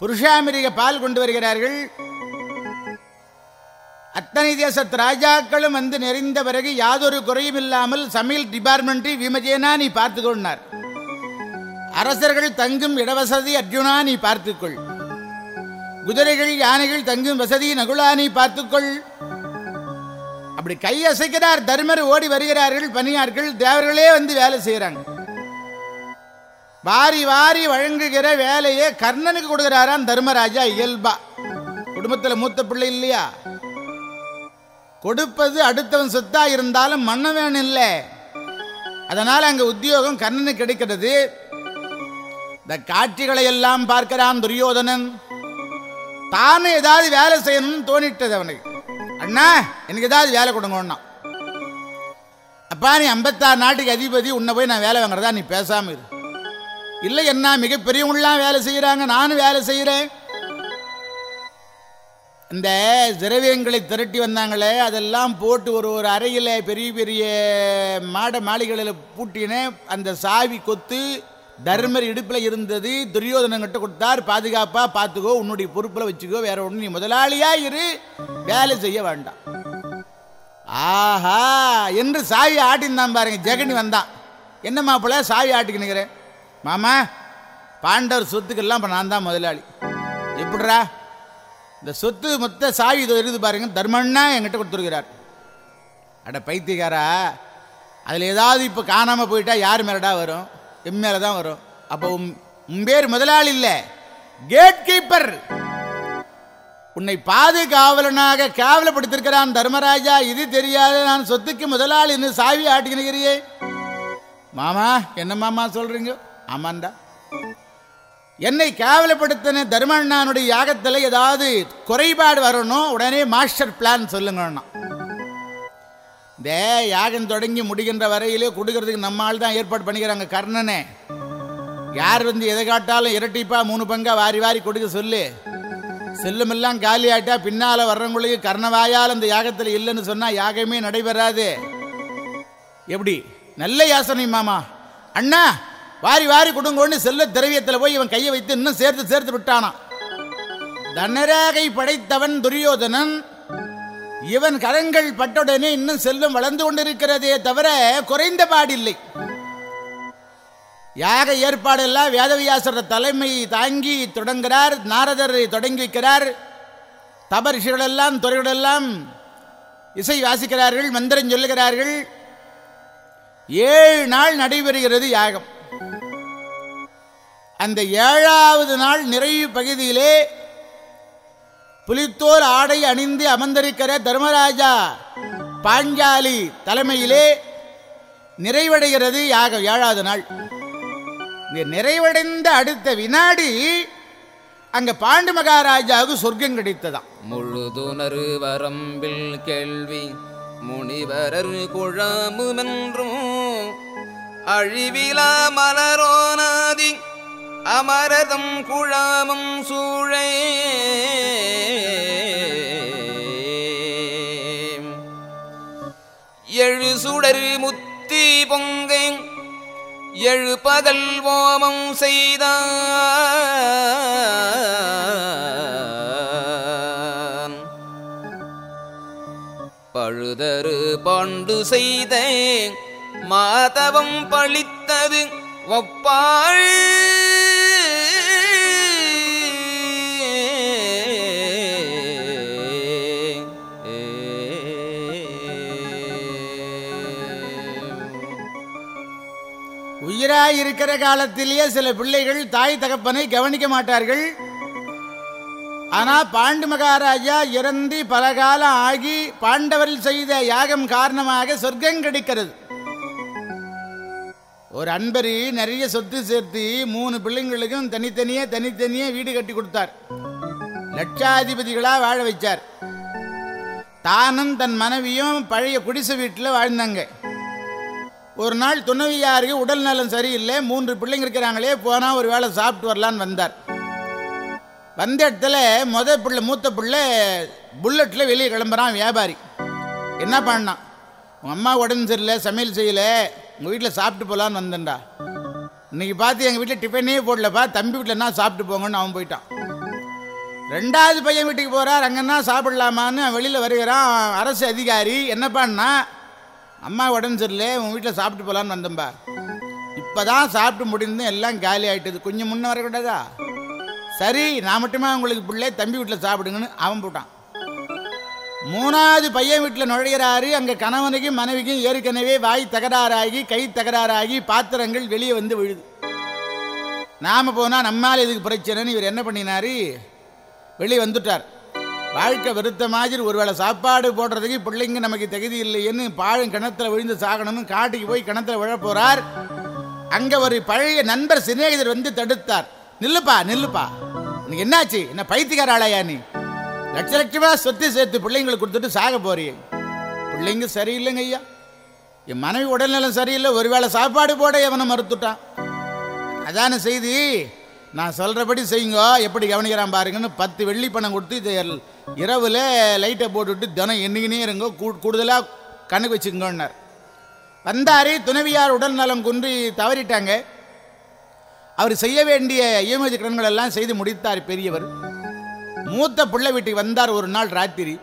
புருஷாமிரிக பால் கொண்டு வருகிறார்கள். அத்தனை தேசத்து ராஜாக்களும் வந்து நெறிந்த பிறகு யாதொரு குறையும் இல்லாமல் சமையல் டிபார்ட்மெண்ட் விமஜேனா நீ பார்த்துக்கொண்டார் அரசர்கள் தங்கும் இடவசதி அர்ஜுனா நீ பார்த்துக்கொள் குதிரைகள் யானைகள் தங்கும் வசதி நகுலா நீ பார்த்துக்கொள் அப்படி கை அசைக்கிறார் தர்மர் ஓடி வருகிறார்கள் பணியார்கள் தேவர்களே வந்து வேலை செய்யறாங்க வாரி வாரி வழங்குகிற வேலையை கர்ணனுக்கு கொடுக்கிறாராம் தர்மராஜா இயல்பா. குடும்பத்துல மூத்த பிள்ளை இல்லையா? கொடுப்பது அடுத்தவன் சொத்தா இருந்தாலும் மன்னவன் இல்லை. அதனால அங்க உத்தியோகம் கர்ணனுக்கு கிடைக்கிறது. இந்த காட்சிகளை எல்லாம் பார்க்கிறான் துரியோதனன். தானே ஏதாவது வேலை செய்யணும்னு தோணிட்டது அவனுக்கு. அண்ணா எனக்கு ஏதாவது வேலை கொடுங்கண்ணா. அப்பா நீ ஐம்பத்தாறு நாட்டுக்கு அதிபதி உன்னை போய் நான் வேலை வாங்குறதா நீ பேசாம இரு. இல்லை என்ன மிகப்பெரியவங்களாம் வேலை செய்கிறாங்க நானும் வேலை செய்கிறேன் இந்த திரவியங்களை திரட்டி வந்தாங்களே அதெல்லாம் போட்டு ஒரு ஒரு அறையில் பெரிய பெரிய மாட மாளிகைகளில் பூட்டினேன் அந்த சாவி கொத்து தர்மர் இடுப்பில் இருந்தது துரியோதனங்கிட்ட கொடுத்தார் பாதுகாப்பா பார்த்துக்கோ உன்னுடைய பொறுப்பில் வச்சுக்கோ வேற ஒன்று நீ முதலாளியா இரு வேலை செய்ய வேண்டாம். ஆஹா என்று சாவி ஆட்டின்தான் பாருங்க ஜெகனி வந்தான். என்ன மாப்பிள்ள சாவி ஆட்டிக்கு நிற்கிறேன் மாமா பாண்டவர் சொத்துக்கெல்லாம் இப்போ நான் தான் முதலாளி. எப்படிரா இந்த சொத்து மொத்த சாவி இது இருக்குது பாருங்க தர்மன்னா என்கிட்ட கொடுத்துருக்கிறார். அட பைத்தியக்காரா அதில் ஏதாவது இப்போ காணாமல் போயிட்டா யார் மேலடா வரும்? என் மேலே தான் வரும். அப்போ உன் உன் பேர் முதலாளி இல்லை. கேட் கீப்பர் உன்னை பாதுகாவலனாக காவலப்படுத்திருக்கிறான் தர்மராஜா. இது தெரியாத நான் சொத்துக்கு முதலாளின்னு சாவி ஆட்டிக்கிறியே மாமா என்ன மாமா சொல்றீங்க? ஆமாண்டா. என்னை காவலப்படுத்தின தர்மண்ணானுடைய யாகத்தில் ஏதாவது குறைபாடு வரணும் உடனே மாஸ்டர் பிளான் சொல்லுங்கன்னா இந்த யாகம் தொடங்கி முடிகின்ற வரையிலே கொடுக்கறதுக்கு நம்ம ஆள் தான் ஏற்பாடு பண்ணிக்கிறாங்க கர்ணனே. யார் வந்து எதை காட்டாலும் இரட்டிப்பா மூணு பங்கா வாரி வாரி கொடுக்க சொல்லு. செல்லுமெல்லாம் காலி ஆட்டா பின்னால வர்றவங்களுக்கு கர்ணவாயால் அந்த யாகத்தில் இல்லைன்னு சொன்னா யாகமே நடைபெறாது. எப்படி? நல்ல யாசனை மாமா. அண்ணா வாரி வாரி கொடுங்கோன்னு செல்ல திரவியத்தில் போய் இவன் கையை வைத்து இன்னும் சேர்த்து சேர்த்து விட்டானான் தனராகை படைத்தவன் துரியோதனன் இவன் கரங்கள் பட்டுடனே இன்னும் செல்லும் வளர்ந்து கொண்டிருக்கிறதே தவிர குறைந்த பாடில்லை. யாக ஏற்பாடெல்லாம் வேதவியாசர தலைமை தாங்கி தொடங்குகிறார் நாரதரை தொடங்கி வைக்கிறார். தபரிஷிகளெல்லாம் துறைகளெல்லாம் இசை வாசிக்கிறார்கள் மந்திரம் சொல்லுகிறார்கள். ஏழு நாள் நடைபெறுகிறது யாகம். அந்த ஏழாவது நாள் நிறைவு பகுதியிலே புலித்தோர் ஆடை அணிந்து அமர்ந்திருக்கிற தர்மராஜா பாஞ்சாலி தலைமையிலே நிறைவடைகிறது யாக ஏழாவது நாள். இந்த நிறைவடைந்த அடுத்த வினாடி அங்க பாண்டு மகாராஜாவுக்கு சொர்க்கம் கிடைத்ததாம். முழுதுணரு வரம்பில் கேள்வி முனிவரர் குழாமுமென்றும் அழிவிலா மலரோனாதி அமரதம் குழாமும் சூழே. எழு சுடர் முத்தி பொங்கை எழு பகல் ஓமம் செய்தான். பழுதரு பாண்டு செய்த மாதவம் பழித்தது. ஒப்பாள் உயிராய் இருக்கிற காலத்திலேயே சில பிள்ளைகள் தாய் தகப்பனை கவனிக்க மாட்டார்கள். ஆனா பாண்டு மகாராஜா இறந்து பல காலம் ஆகி பாண்டவரில் செய்த யாகம் காரணமாக சொர்க்கம் கிடைக்கிறது. ஒரு அன்பரி நிறைய சொத்து சேர்த்து மூணு பிள்ளைங்களுக்கும் தனித்தனியே தனித்தனியே வீடு கட்டி கொடுத்தார். லட்சாதிபதிகளா வாழ வச்சார். தானும் தன் மனைவியும் பழைய குடிசை வீட்டில் வாழ்ந்தாங்க. ஒரு நாள் துணவியாருக்கு உடல் நலம் சரியில்லை மூன்று பிள்ளைங்க இருக்கிறாங்களே போனால் ஒரு வேளை சாப்பிட்டு வரலான்னு வந்தார். வந்த இடத்துல முத பிள்ளை மூத்த பிள்ளை புல்லட்டில் வெளியே கிளம்புறான் வியாபாரி. என்ன பண்ணான்? உங்கள் அம்மா உடம்பு சரியில்லை சமையல் செய்யலை. உங்கள் வீட்டில் சாப்பிட்டு போகலான்னு வந்தேன்டா. இன்னைக்கு பார்த்து எங்கள் வீட்டில் டிஃபனே போடலப்பா தம்பி வீட்டில் என்ன சாப்பிட்டு போங்கன்னு அவன் போயிட்டான். ரெண்டாவது பையன் வீட்டுக்கு போகிறார் அங்கன்னா சாப்பிடலாமான்னு வெளியில் வருகிறான். அரசு அதிகாரி என்னப்பான்னா அம்மா உடம்பு சரியில்லை உன் வீட்டில் சாப்பிட்டு போகலான்னு வந்தேன்பா இப்போ தான் சாப்பிட்டு முடிந்து எல்லாம் காலி ஆகிட்டது கொஞ்சம் முன்னே வரக்கூடாதா? சரி நான் மட்டுமே உங்களுக்கு பிள்ளை தம்பி வீட்டில் சாப்பிடுங்கன்னு அவன் போட்டான். மூணாவது பையன் வீட்டில் நுழையிறாரு. அங்கே கணவனுக்கும் மனைவிக்கும் ஏற்கனவே வாய் தகராறாகி கை தகராறாகி பாத்திரங்கள் வெளியே வந்து விழுது. நாம் போனால் நம்மால் இதுக்கு பிரச்சனைன்னு இவர் என்ன பண்ணினாரு? வெளியே வந்துட்டார். வாழ்க்கை வெறுத்த மாதிரி ஒருவேளை சாப்பாடு போடுறதுக்கு பிள்ளைங்க நமக்கு தகுதி இல்லைன்னு பாழும் கிணத்துல விழுந்து சாகணும்னு காட்டுக்கு போய் கிணத்துல விழ போகிறார் அங்கே ஒரு பழைய நண்பர் சிநேகிதர் வந்து தடுத்தார். நில்லுப்பா நில்லுப்பா. உனக்கு என்னாச்சு? என்ன பைத்தியக்கார ஆளாயா நீ? லட்ச லட்சமா சொத்து சேர்த்து பிள்ளைங்களுக்கு கொடுத்துட்டு சாக போறீங்க. பிள்ளைங்க சரியில்லைங்க ஐயா. என் மனைவி உடல்நலம் சரியில்லை ஒருவேளை சாப்பாடு போட எவனை மறுத்துட்டான். அதான செய்தி. நான் சொல்கிறபடி செய்யுங்க. எப்படி கவனிக்கிறான் பாருங்கன்னு பத்து வெள்ளி பணம் கொடுத்து இது இரவில் லைட்டை போட்டுவிட்டு தினம் எண்ணிக்கினே இருங்க. கூடுதலாக கணக்கு வச்சுக்கோன்னார். வந்தாரே துணைவியார் உடல் நலம் குன்றி தவறிட்டாங்க. அவர் செய்ய வேண்டிய ஈமதி கடன்கள் எல்லாம் செய்து முடித்தார் பெரியவர். மூத்த பிள்ளை வீட்டுக்கு வந்தார் ஒரு நாள் ராத்திரி.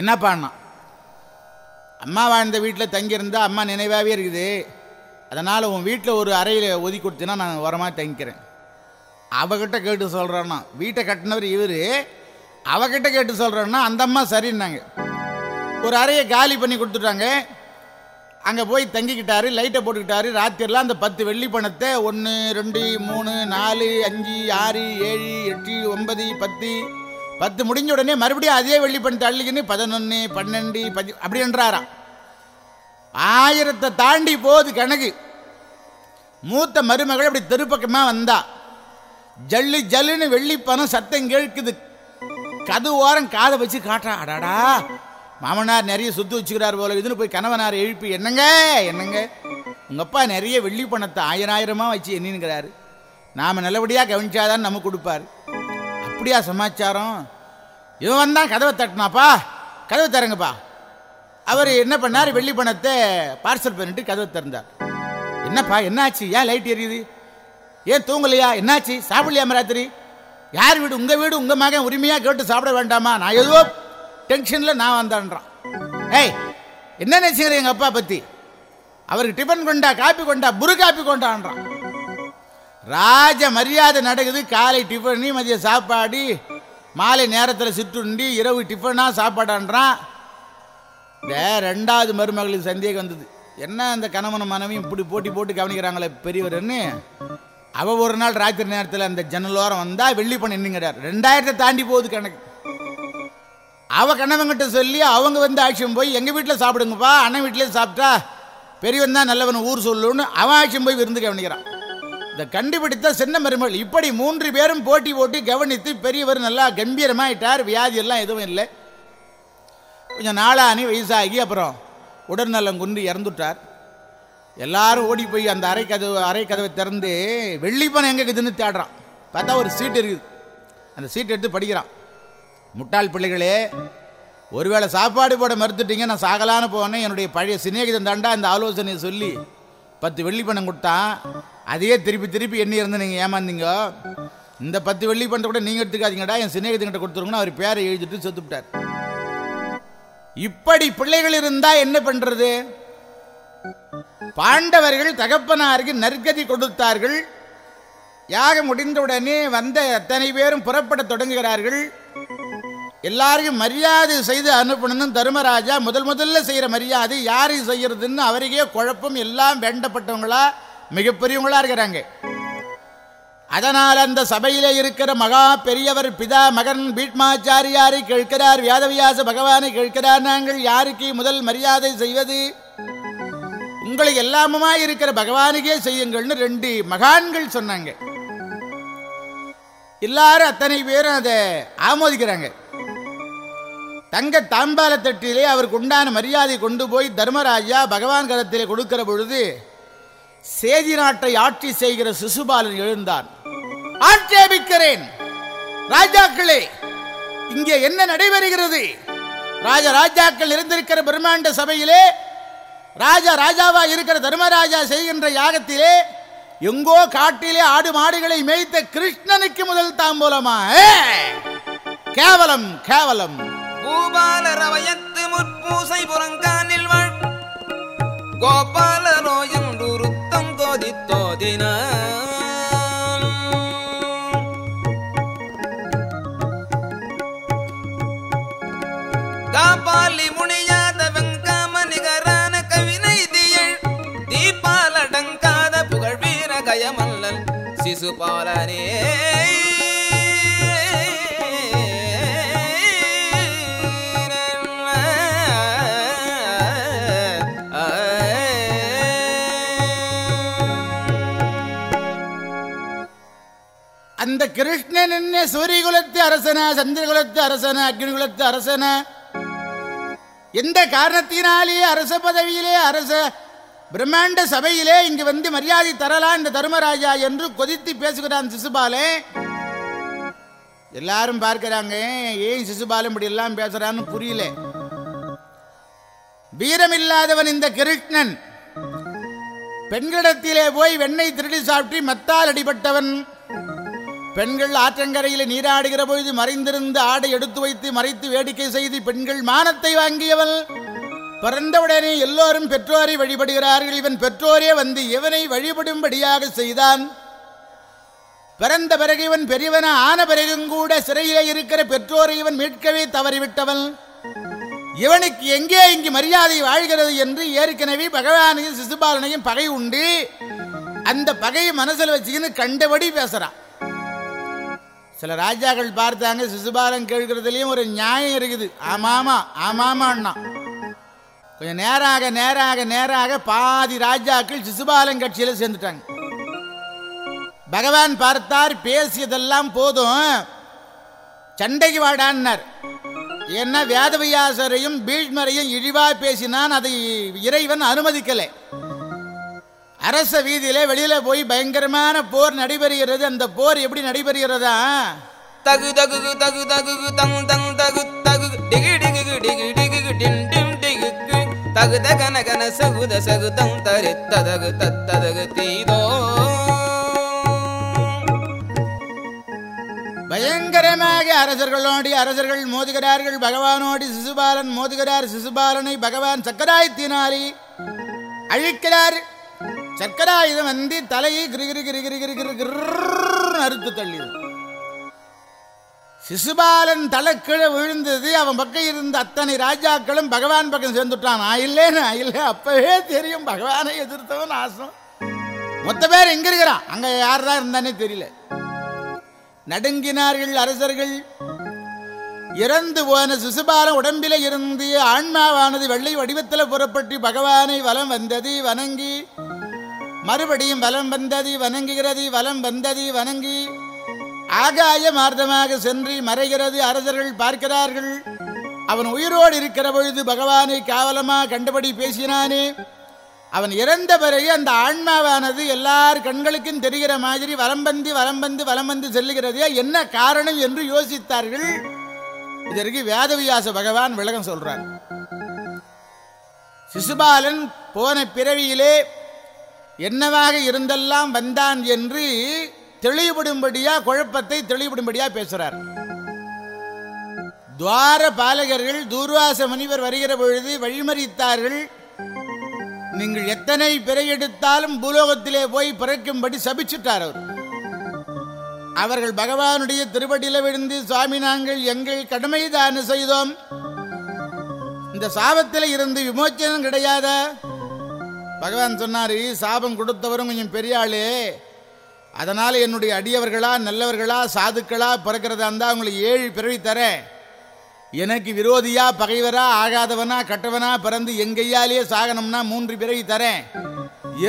என்னப்பான்னா அம்மா வாழ்ந்த வீட்டில் தங்கியிருந்தா அம்மா நினைவாகவே இருக்குது. அதனால் உன் வீட்டில் ஒரு அறையில் ஒதுக்கி கொடுத்தினா நான் உரமாக தங்கிக்கிறேன். அவகிட்ட கேட்டு சொல்கிறேன்னா வீட்டை கட்டினவர் இவர். அவகிட்ட கேட்டு சொல்கிறேன்னா அந்த அம்மா சரின்னாங்க. ஒரு அறையை காலி பண்ணி கொடுத்துட்டாங்க. அங்கே போய் தங்கிக்கிட்டாரு லைட்டை போட்டுக்கிட்டாரு. ராத்திரிலாம் அந்த பத்து வெள்ளி பணத்தை ஒன்று ரெண்டு மூணு நாலு அஞ்சு ஆறு ஏழு எட்டு ஒன்பது பத்து பத்து முடிஞ்ச உடனே மறுபடியும் அதே வெள்ளி பணத்தை அள்ளிக்கின்னு பதினொன்று பன்னெண்டு பதி அப்படின்றாராம் ஆயிரத்தை தாண்டி போகுது கணக்கு. மூத்த மருமகள் அப்படி தெருப்பக்கமாக வந்தா. ஜல்லு ஜல்லுன்னு வெள்ளி பணம் சத்தம் கேட்குது. கது ஓரம் காதை வச்சு காட்டுறான். அடாடா மாமனார் நிறைய சொத்து வச்சுக்கிறார் போல இதுன்னு போய் கணவனார் எழுப்பி என்னங்க என்னங்க? உங்கள் அப்பா நிறைய வெள்ளி பணத்தை ஆயிரம் ஆயிரமாக வச்சு என்னங்கிறாரு நாம் நல்லபடியாக கவனிச்சாதான் நமக்கு கொடுப்பார். அப்படியா சமாச்சாரம்? இவன் வந்தான் கதவை தட்டினாப்பா? கதவை தரங்கப்பா அவர் என்ன பண்ணார்? வெள்ளி பணத்தை பார்சல் பண்ணிட்டு கதவை திறந்தார். என்னப்பா என்னாச்சு? ஏன் லைட் எரியுது? ஏன் தூங்கலையா? என்னாச்சு? சாப்பிடலையா ராத்திரி யார் வீடு? உங்கள் வீடு? உங்கள் மகன் உரிமையாக கேட்டு சாப்பிட வேண்டாமா? நான் ஏதோ டென்ஷனில் நான் வந்தான்றான். ஏய் என்ன நினைச்சுக்கிற எங்கள் அப்பா பற்றி அவருக்கு டிஃபன் கொண்டா காப்பி கொண்டா புரு காப்பி கொண்டான்றான். ராஜ மரியாதை நடக்குது. காலை டிஃபனு மதிய சாப்பாடு மாலை நேரத்தில் சிற்றுண்டி இரவு டிஃபனாக சாப்பாடான்றான். இந்த ரெண்டாவது மருமகளுக்கு சந்தேகம் வந்தது. என்ன அந்த கணவன மனைவியும் இப்படி போட்டி போட்டு கவனிக்கிறாங்களே பெரியவர்னு அவள் ஒரு நாள் ராத்திரி நேரத்தில் அந்த ஜன்னலோரம் வந்தால் வெள்ளி பண்ணி நின்றுங்கிறார் ரெண்டாயிரத்தை தாண்டி போகுது கணக்கு. அவள் கணவங்கிட்ட சொல்லி அவங்க வந்து ஆட்சியம் போய் எங்கள் வீட்டில் சாப்பிடுங்கப்பா அண்ணன் வீட்டிலே சாப்பிட்டா பெரியவன் தான் நல்லவன் ஊர் சொல்லுன்னு அவன் ஆட்சியம் போய் விருந்து கவனிக்கிறான். இந்த கண்டுபிடித்த சின்ன மருமகள் இப்படி மூன்று பேரும் போட்டி போட்டு கவனித்து பெரியவர் நல்லா கம்பீரமாயிட்டார் வியாதியெல்லாம் எதுவும் இல்லை. கொஞ்சம் நாளானி வயசாகி அப்புறம் உடல்நலம் குன்று இறந்துட்டார். எல்லாரும் ஓடி போய் அந்த அறை கதவு கதவை திறந்து வெள்ளிப்பணம் எங்கே இருக்குதுன்னு தேடுறான். பார்த்தா ஒரு சீட் இருக்குது. அந்த சீட் எடுத்து படிக்கிறான். முட்டாள் பிள்ளைகளே ஒருவேளை சாப்பாடு போட மறுத்துட்டீங்க நான் சாகலான்னு போனேன். என்னுடைய பழைய சிநேகிதன் தாண்டா இந்த ஆலோசனையை சொல்லி பத்து வெள்ளி பணம் கொடுத்தான். அதையே திருப்பி திருப்பி எண்ணி இருந்து நீங்கள் ஏமாந்தீங்க. இந்த பத்து வெள்ளி பணத்தை கூட நீங்கள் எடுத்துக்காதீங்கடா என் சிநேகிதங்கிட்ட கொடுத்துருங்கன்னு அவர் பேரை எழுதிட்டு செத்துவிட்டார் இப்படி பிள்ளைகள் இருந்தா என்ன பண்றது? பாண்டவர்கள் தகப்பனாருக்கு நற்கதி கொடுத்தார்கள். யாகம் முடிந்தவுடனே வந்த அத்தனை பேரும் புறப்பட தொடங்குகிறார்கள். எல்லாரையும் மரியாதை செய்து அனுப்பணும்னு தர்மராஜா முதல் முதல்ல செய்கிற மரியாதை யார் செய்கிறதுன்னு அவருக்கே குழப்பம் எல்லாம் வேண்டப்பட்டவங்களா மிகப்பெரியவங்களா இருக்கிறாங்க. அதனால் அந்த சபையில் இருக்கிற மகா பெரியவர் பிதா மகன் பீட்மாச்சாரியாரை கேட்கிறார் வியாதவியாச பகவானை கேட்கிறார் நாங்கள் யாருக்கு முதல் மரியாதை செய்வது? உங்களுக்கு எல்லாமுமா இருக்கிற பகவானுக்கே செய்யுங்கள்னு ரெண்டு மகான்கள் சொன்னாங்க. எல்லாரும் அத்தனை பேரும் அதை ஆமோதிக்கிறாங்க. தங்க தாம்பால தட்டிலே அவருக்கு உண்டான மரியாதை கொண்டு போய் தர்மராஜா பகவான் கரத்திலே கொடுக்கிற பொழுது சேதி நாட்டை ஆட்சி செய்கிற சிசுபாலன் எழுந்தான். ஆட்சேபிக்கிறேன் ராஜாக்களே இங்கே என்ன நடைபெறுகிறது? ராஜ ராஜாக்கள் இருந்திருக்கிற பிரம்மாண்ட சபையிலே ராஜா ராஜாவா இருக்கிற தர்மராஜா செய்கின்ற யாகத்திலே எங்கோ காட்டிலே ஆடு மாடுகளை மேய்த்த கிருஷ்ணனுக்கு முதல் தாம்பூலமா? கேவலம் கேவலம். பூபால ரவயத்து முற்பூசை புறங்கானில் வாழ். கோபாலரோ என்று ருத்தம் கோதி தோதின காபாலி முனியாத வெங்காம நிகரான கவினை தியள் தீபாலடங்காத புகழ் வீர கயமல்லல். சிசுபாலனே கிருஷ்ணன் என்ன சூரியகுலத்து அரசன சந்திரகுலத்து அரசன அக்னிகுலத்து அரசன. எந்த காரணத்தினாலே அரச பதவியிலே அரச பிரம்மாண்ட சபையிலே இங்கு வந்து மரியாதை தரலாம் இந்த தர்மராஜா என்று கொதித்து பேசுகிறான் சிசுபாலே. எல்லாரும் பார்க்கிறாங்க ஏன் சிசுபாலும் இப்படி எல்லாம் பேசுறான்னு புரியல. வீரமில்லாதவன் இந்த கிருஷ்ணன். பெண்களிடத்திலே போய் வெண்ணெய் திருடி சாப்பிட்டு மத்தால் அடிபட்டவன். பெண்கள் ஆற்றங்கரையில் நீராடுகிற பொழுது மறைந்திருந்து ஆடை எடுத்து வைத்து மறைத்து வேடிக்கை செய்து பெண்கள் மானத்தை வாங்கியவள். பிறந்தவுடனே எல்லோரும் பெற்றோரை வழிபடுகிறார்கள். இவன் பெற்றோரே வந்து இவனை வழிபடும்படியாக செய்தான். பிறந்த பிறகு இவன் பெரியவன ஆன பிறகும் கூட சிறையிலே இருக்கிற பெற்றோரை இவன் மீட்கவே தவறிவிட்டவன் இவனுக்கு எங்கே இங்கு மரியாதை வாழ்கிறது என்று ஏற்கனவே பகவானையும் சிசுபாலனையும் பகை உண்டு. அந்த பகையை மனசில் வச்சுக்கின்னு கண்டபடி பேசுறான். சில ராஜாக்கள் பார்த்தாங்க சிசுபாலம் கேட்கறதுலயும் ஒரு நியாயம் இருக்குது. ஆமாமா ஆமாமான்னா கொஞ்சம் நேராக நேராக நேராக பாதி ராஜாக்கள் சிசுபாலன் கட்சியில சேர்ந்துட்டாங்க. பகவான் பார்த்தார் பேசியதெல்லாம் போதும். சண்டைக்கு வாடான்னார். ஏன்னா வேதவியாசரையும் பீஷ்மரையும் இழிவா பேசினான் அதை இறைவன் அனுமதிக்கலை. அரச வீதியிலே வெளியில போய் பயங்கரமான போர் நடைபெறுகிறது. அந்த போர் எப்படி நடைபெறுகிறதா? தகு தகு தகு தகு தங் தங் தகு தகு டிகு டிகு டிகு டிகு டிம் டிம் டிகு தகு தகன கன சகுத சகுதம் தரி ததகு தத்ததகு தீதோ பயங்கரமாக அரசர்களோடு அரசர்கள் மோதுகிறார்கள். பகவானோடு சிசுபாலன் மோதுகிறார். சிசுபாலனை பகவான் சக்கராயத்தினாலே அழிக்கிறார். சர்க்கராயுதம் வந்து தலையை கிரு கிரு கிரு கிரு அறுத்து தள்ளியது சிசுபாலன் தலைக்கிழ விழுந்தது அவன் பக்கம் இருந்த அத்தனை ராஜாக்களும் பகவான் பக்கம் சேர்ந்துட்டான். நான் இல்லை இல்லை அப்பவே தெரியும் பகவானை எதிர்த்தவன் ஆசம் மொத்த பேர் எங்க இருக்கிறான்? அங்க யார் இருந்தானே தெரியல. நடுங்கினார்கள் அரசர்கள். இறந்து போன சிசுபாலன் உடம்பில இருந்து ஆன்மாவானது வெள்ளை வடிவத்தில் புறப்பட்டு பகவானை வலம் வந்தது வணங்கி மறுபடியும் வலம் வந்தது வணங்குகிறது வலம் வந்தது வணங்கி ஆகாய மார்க்கமாக சென்று மறைகிறது. அரசர்கள் பார்க்கிறார்கள். அவன் உயிரோடு இருக்கிற பொழுது பகவானை காவலமா கண்டபடி பேசினானே. அவன் இறந்த பிறகு அந்த ஆன்மாவானது எல்லார் கண்களுக்கும் தெரிகிற மாதிரி வலம் வந்து வலம் வந்து வலம் வந்து செல்லுகிறதே. என்ன காரணம் என்று யோசித்தார்கள். இதற்கு வேதவியாச பகவான் விளக்கம் சொல்றார். சிசுபாலன் போன பிறவியிலே என்னவாக இருந்தெல்லாம் வந்தான் என்று தெளிவுபடும்படியா குழப்பத்தை தெளிவுபடும்படியா பேசுறார். துவார பாலகர்கள் தூர்வாச முனிவர் வருகிற பொழுது வழிமறித்தார்கள். நீங்கள் எத்தனை பிறை எடுத்தாலும் பூலோகத்திலே போய் பிறக்கும்படி சபிச்சிட்டார் அவர். அவர்கள் பகவானுடைய திருவடியில விழுந்து சுவாமி நாங்கள் எங்கள் கடமைதான செய்தோம்? இந்த சாபத்தில் இருந்து விமோச்சனம் கிடையாதா? பகவான் சொன்னாரு சாபம் கொடுத்தவரும் கொஞ்சம் பெரிய அதனால் என்னுடைய அடியவர்களா நல்லவர்களா சாதுக்களா பிறக்கிறதா இருந்தால் உங்களுக்கு ஏழு பிறவி தரேன். எனக்கு விரோதியா பகைவரா ஆகாதவனா கட்டவனா பிறந்து எங்கையாலேயே சாகனம்னா மூன்று பிறவி தரேன்.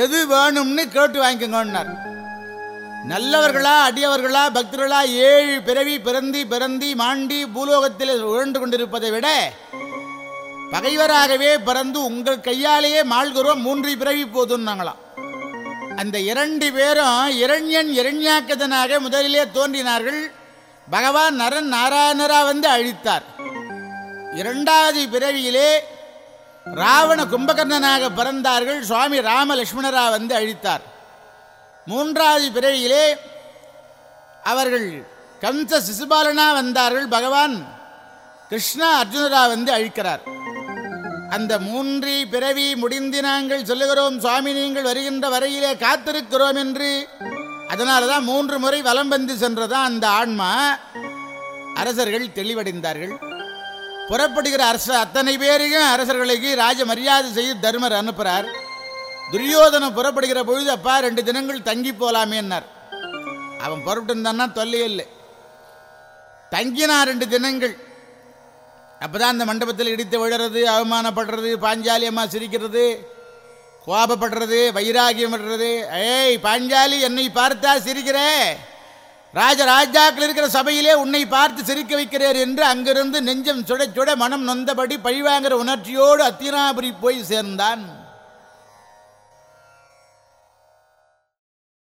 எது வேணும்னு கேட்டு வாங்கிக்கோன்னார். நல்லவர்களா அடியவர்களா பக்தர்களா ஏழு பிறவி பிறந்தி பிறந்தி மாண்டி பூலோகத்தில் உழண்டு கொண்டிருப்பதை விட பகைவராகவே பிறந்து உங்கள் கையாலேயே மாள்கிறோம் மூன்று பிறவி போதுன்னாங்களாம் அந்த இரண்டு பேரும் இரண்யன் இரண்யாக்கதனாக முதலிலே தோன்றினார்கள். பகவான் நரன் நாராயணரா வந்து அழித்தார். இரண்டாவது பிறவியிலே ராவண கும்பகர்ணனாக பிறந்தார்கள் சுவாமி ராமலட்சுமணரா வந்து அழித்தார். மூன்றாவது பிறவியிலே அவர்கள் கம்ச சிசுபாலனா வந்தார்கள் பகவான் கிருஷ்ணா அர்ஜுனரா வந்து அழிக்கிறார். அந்த மூன்று பிறவி முடிந்து நாங்கள் சொல்லுகிறோம் சுவாமி நீங்கள் வருகின்ற வரையிலே காத்திருக்கிறோம் என்று. அதனால தான் மூன்று முறை வலம் வந்து சென்றதான் அந்த ஆன்மா. அரசர்கள் தெளிவடைந்தார்கள். புறப்படுகிற அரச அத்தனை பேரையும் அரசர்களுக்கு ராஜ மரியாதை செய்து தர்மர் அனுப்புகிறார் துரியோதனம் புறப்படுகிற பொழுது அப்பா ரெண்டு தினங்கள் தங்கி போலாமேன்னார் அவன் புறப்பட்டு இருந்தான்னா தொல்லையே இல்லை. தங்கினா ரெண்டு தினங்கள். அப்பதான் அந்த மண்டபத்தில் இடித்து விழுறது அவமானப்படுறது பாஞ்சாலி அம்மா சிரிக்கிறது கோபப்படுறது வைராகியம் படுறது ஏய் பாஞ்சாலி என்னை பார்த்தா சிரிக்கிற. ராஜராஜாக்கள் இருக்கிற சபையிலே உன்னை பார்த்து சிரிக்க வைக்கிறார் என்று அங்கிருந்து நெஞ்சம் சுட சுட மனம் நொந்தபடி பழிவாங்கிற உணர்ச்சியோடு அத்தினாபுரி போய் சேர்ந்தான்.